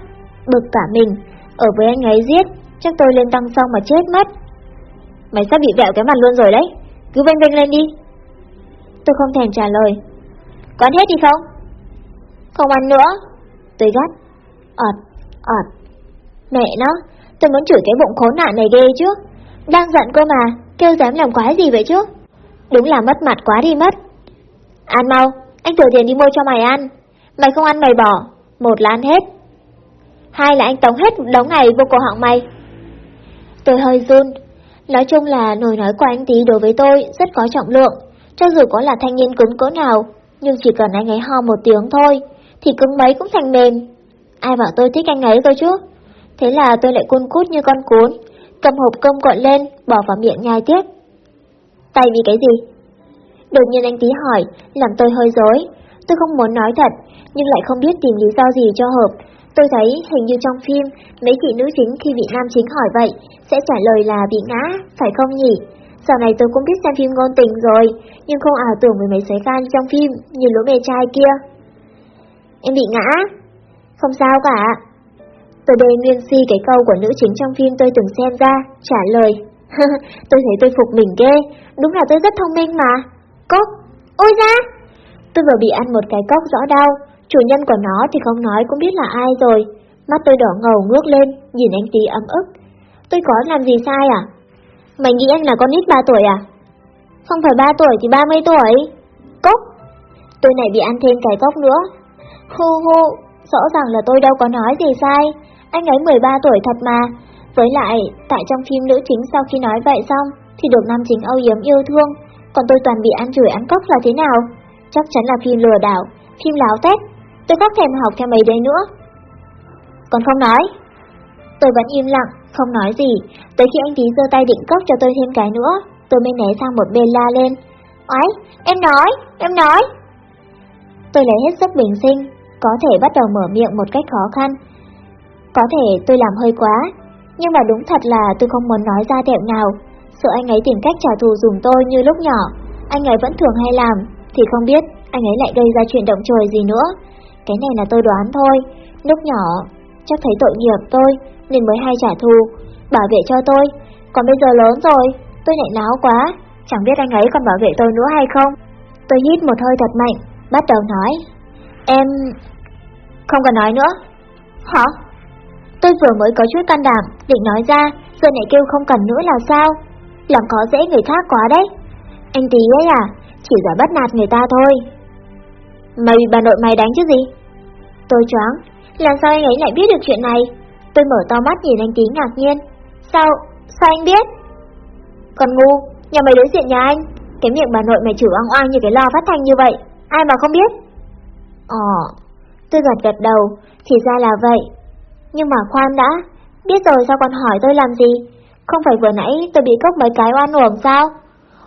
Bực cả mình, ở với anh ấy giết, chắc tôi lên tăng xong mà chết mất. Mày sắp bị vẹo cái mặt luôn rồi đấy, cứ vênh vênh lên đi. Tôi không thèm trả lời. Có hết đi không? Không ăn nữa. Tôi gắt. ọt, ọt. Mẹ nó, tôi muốn chửi cái bụng khốn nạn này ghê chứ. Đang giận cô mà, kêu dám làm quái gì vậy chứ? Đúng là mất mặt quá đi mất. Ăn mau, anh thừa tiền đi mua cho mày ăn. Mày không ăn mày bỏ, một là ăn hết. Hai là anh tống hết đống này vô cổ họng mày. Tôi hơi run. Nói chung là nồi nói của anh tí đối với tôi rất có trọng lượng. Cho dù có là thanh niên cứng cỡ nào, nhưng chỉ cần anh ấy ho một tiếng thôi, thì cứng mấy cũng thành mềm. Ai bảo tôi thích anh ấy cơ chứ? Thế là tôi lại cun cút như con cún, cầm hộp cơm cuộn lên, bỏ vào miệng nhai tiếp. Tại vì cái gì? Đột nhiên anh tí hỏi, làm tôi hơi dối. Tôi không muốn nói thật, nhưng lại không biết tìm lý do gì cho hợp. Tôi thấy hình như trong phim, mấy chị nữ chính khi bị nam chính hỏi vậy, sẽ trả lời là bị ngã, phải không nhỉ? Sau này tôi cũng biết xem phim ngôn tình rồi, nhưng không ảo tưởng với mấy sấy gan trong phim như lũ mê trai kia. Em bị ngã? Không sao cả. Tôi đề nguyên si cái câu của nữ chính trong phim tôi từng xem ra, trả lời. tôi thấy tôi phục mình ghê, đúng là tôi rất thông minh mà. Cốc, ôi ra! Tôi vừa bị ăn một cái cốc rõ đau, chủ nhân của nó thì không nói cũng biết là ai rồi. Mắt tôi đỏ ngầu ngước lên, nhìn anh tí ấm ức. Tôi có làm gì sai à? Mày nghĩ anh là con nít 3 tuổi à? Không phải 3 tuổi thì 30 tuổi. Cốc! Tôi này bị ăn thêm cái cốc nữa. hô hô rõ ràng là tôi đâu có nói gì sai. Anh ấy 13 tuổi thật mà. Với lại, tại trong phim nữ chính sau khi nói vậy xong, thì được nam chính âu yếm yêu thương, còn tôi toàn bị ăn chửi ăn cốc là thế nào? Chắc chắn là phim lừa đảo, phim láo tét. Tôi không thèm học theo mấy đấy nữa. Còn không nói. Tôi vẫn im lặng, không nói gì, tới khi anh tí giơ tay định cốc cho tôi thêm cái nữa, tôi mới né sang một bên la lên. Ấy, em nói, em nói. Tôi lấy hết sức bình sinh, có thể bắt đầu mở miệng một cách khó khăn. Có thể tôi làm hơi quá, nhưng mà đúng thật là tôi không muốn nói ra tẹo nào, sợ anh ấy tìm cách trả thù dùm tôi như lúc nhỏ. Anh ấy vẫn thường hay làm, thì không biết anh ấy lại gây ra chuyện động trời gì nữa. Cái này là tôi đoán thôi, lúc nhỏ chắc thấy tội nghiệp tôi nên mới hay trả thù, bảo vệ cho tôi. Còn bây giờ lớn rồi, tôi lại náo quá, chẳng biết anh ấy còn bảo vệ tôi nữa hay không. Tôi hít một hơi thật mạnh, bắt đầu nói. Em... Không cần nói nữa. Hả? Tôi vừa mới có chút can đảm, định nói ra, giờ lại kêu không cần nữa là sao? Làm khó dễ người khác quá đấy. Anh tí ấy à, chỉ giả bắt nạt người ta thôi. Mày bà nội mày đánh chứ gì? Tôi choáng, làm sao anh ấy lại biết được chuyện này? Tôi mở to mắt nhìn anh tí ngạc nhiên. Sao, sao anh biết? Còn ngu, nhà mày đối diện nhà anh, cái miệng bà nội mày chửi oang oang như cái loa phát thanh như vậy, ai mà không biết? Ồ, tôi gật gật đầu, thì ra là vậy. Nhưng mà khoan đã, biết rồi sao còn hỏi tôi làm gì? Không phải vừa nãy tôi bị cốc mấy cái oan uổng sao?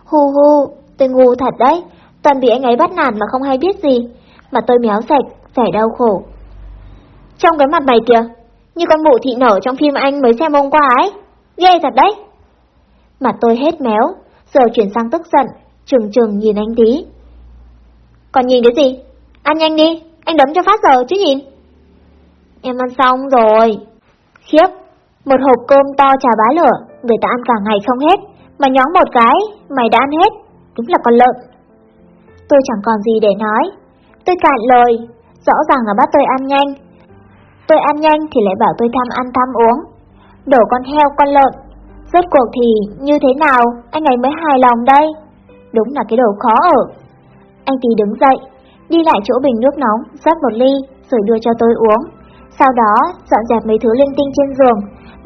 Hu hu, tôi ngu thật đấy, toàn bị anh ấy bắt nạt mà không hay biết gì. Mà tôi méo sạch, phải đau khổ. Trong cái mặt mày kìa, như con mụ thị nở trong phim anh mới xem hôm qua ấy. Ghê thật đấy. Mặt tôi hết méo, giờ chuyển sang tức giận, trừng trừng nhìn anh tí. Còn nhìn cái gì? Ăn nhanh đi, anh đấm cho phát giờ chứ nhìn. Em ăn xong rồi. Khiếp, một hộp cơm to trà bá lửa, người ta ăn cả ngày không hết, mà nhón một cái, mày đã ăn hết, đúng là con lợn. Tôi chẳng còn gì để nói. Tôi cạn lời, rõ ràng là bắt tôi ăn nhanh. Tôi ăn nhanh thì lại bảo tôi tham ăn tham uống. Đổ con heo con lợn. Rốt cuộc thì như thế nào anh ấy mới hài lòng đây? Đúng là cái đồ khó ở. Anh tí đứng dậy, đi lại chỗ bình nước nóng, rót một ly, rồi đưa cho tôi uống. Sau đó, dọn dẹp mấy thứ linh tinh trên giường.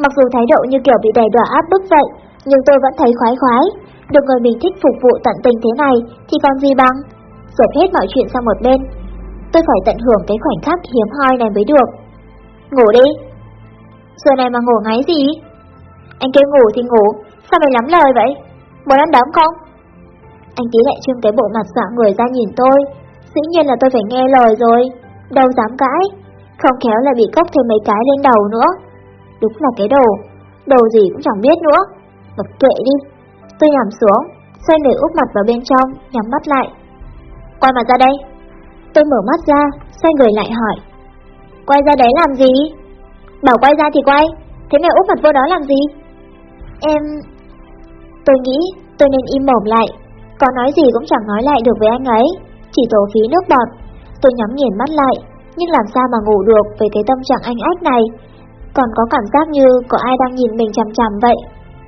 Mặc dù thái độ như kiểu bị đè đọa áp bức vậy, nhưng tôi vẫn thấy khoái khoái. Được người mình thích phục vụ tận tình thế này thì còn gì bằng. Dẹp hết mọi chuyện sang một bên. Tôi phải tận hưởng cái khoảnh khắc hiếm hoi này mới được. Ngủ đi. Giờ này mà ngủ ngáy gì? Anh kêu ngủ thì ngủ, sao mày lắm lời vậy? Muốn ăn đấm không? Anh tí lại trưng cái bộ mặt dọa người ra nhìn tôi. Dĩ nhiên là tôi phải nghe lời rồi. Đâu dám cãi. Không khéo là bị cốc thêm mấy cái lên đầu nữa. Đúng là cái đồ. Đồ gì cũng chẳng biết nữa. Mặc kệ đi. Tôi nằm xuống, xoay người úp mặt vào bên trong, nhắm mắt lại. Quay mặt ra đây. Tôi mở mắt ra, xoay người lại hỏi. Quay ra đấy làm gì? Bảo quay ra thì quay, thế mày úp mặt vô đó làm gì? Em... Tôi nghĩ tôi nên im mồm lại, có nói gì cũng chẳng nói lại được với anh ấy, chỉ tổ khí nước bọt. Tôi nhắm nghiền mắt lại, nhưng làm sao mà ngủ được với cái tâm trạng anh ách này. Còn có cảm giác như có ai đang nhìn mình chằm chằm vậy.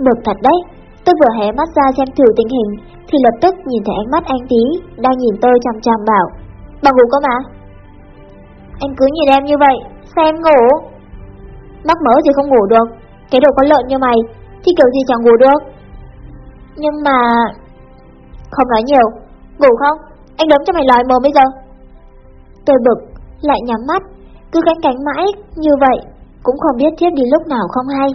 Bực thật đấy. Tôi vừa hé mắt ra xem thử tình hình, thì lập tức nhìn thấy ánh mắt anh tí, đang nhìn tôi chằm chằm bảo. Bà ngủ cơ mà. Anh cứ nhìn em như vậy, sao em ngủ? Mắc mở thì không ngủ được, cái đồ con lợn như mày, thì kiểu gì chẳng ngủ được. Nhưng mà... Không nói nhiều, ngủ không? Anh đấm cho mày lòi mồm bây giờ. Tôi bực, lại nhắm mắt, cứ cánh cánh mãi, như vậy, cũng không biết thiết đi lúc nào không hay.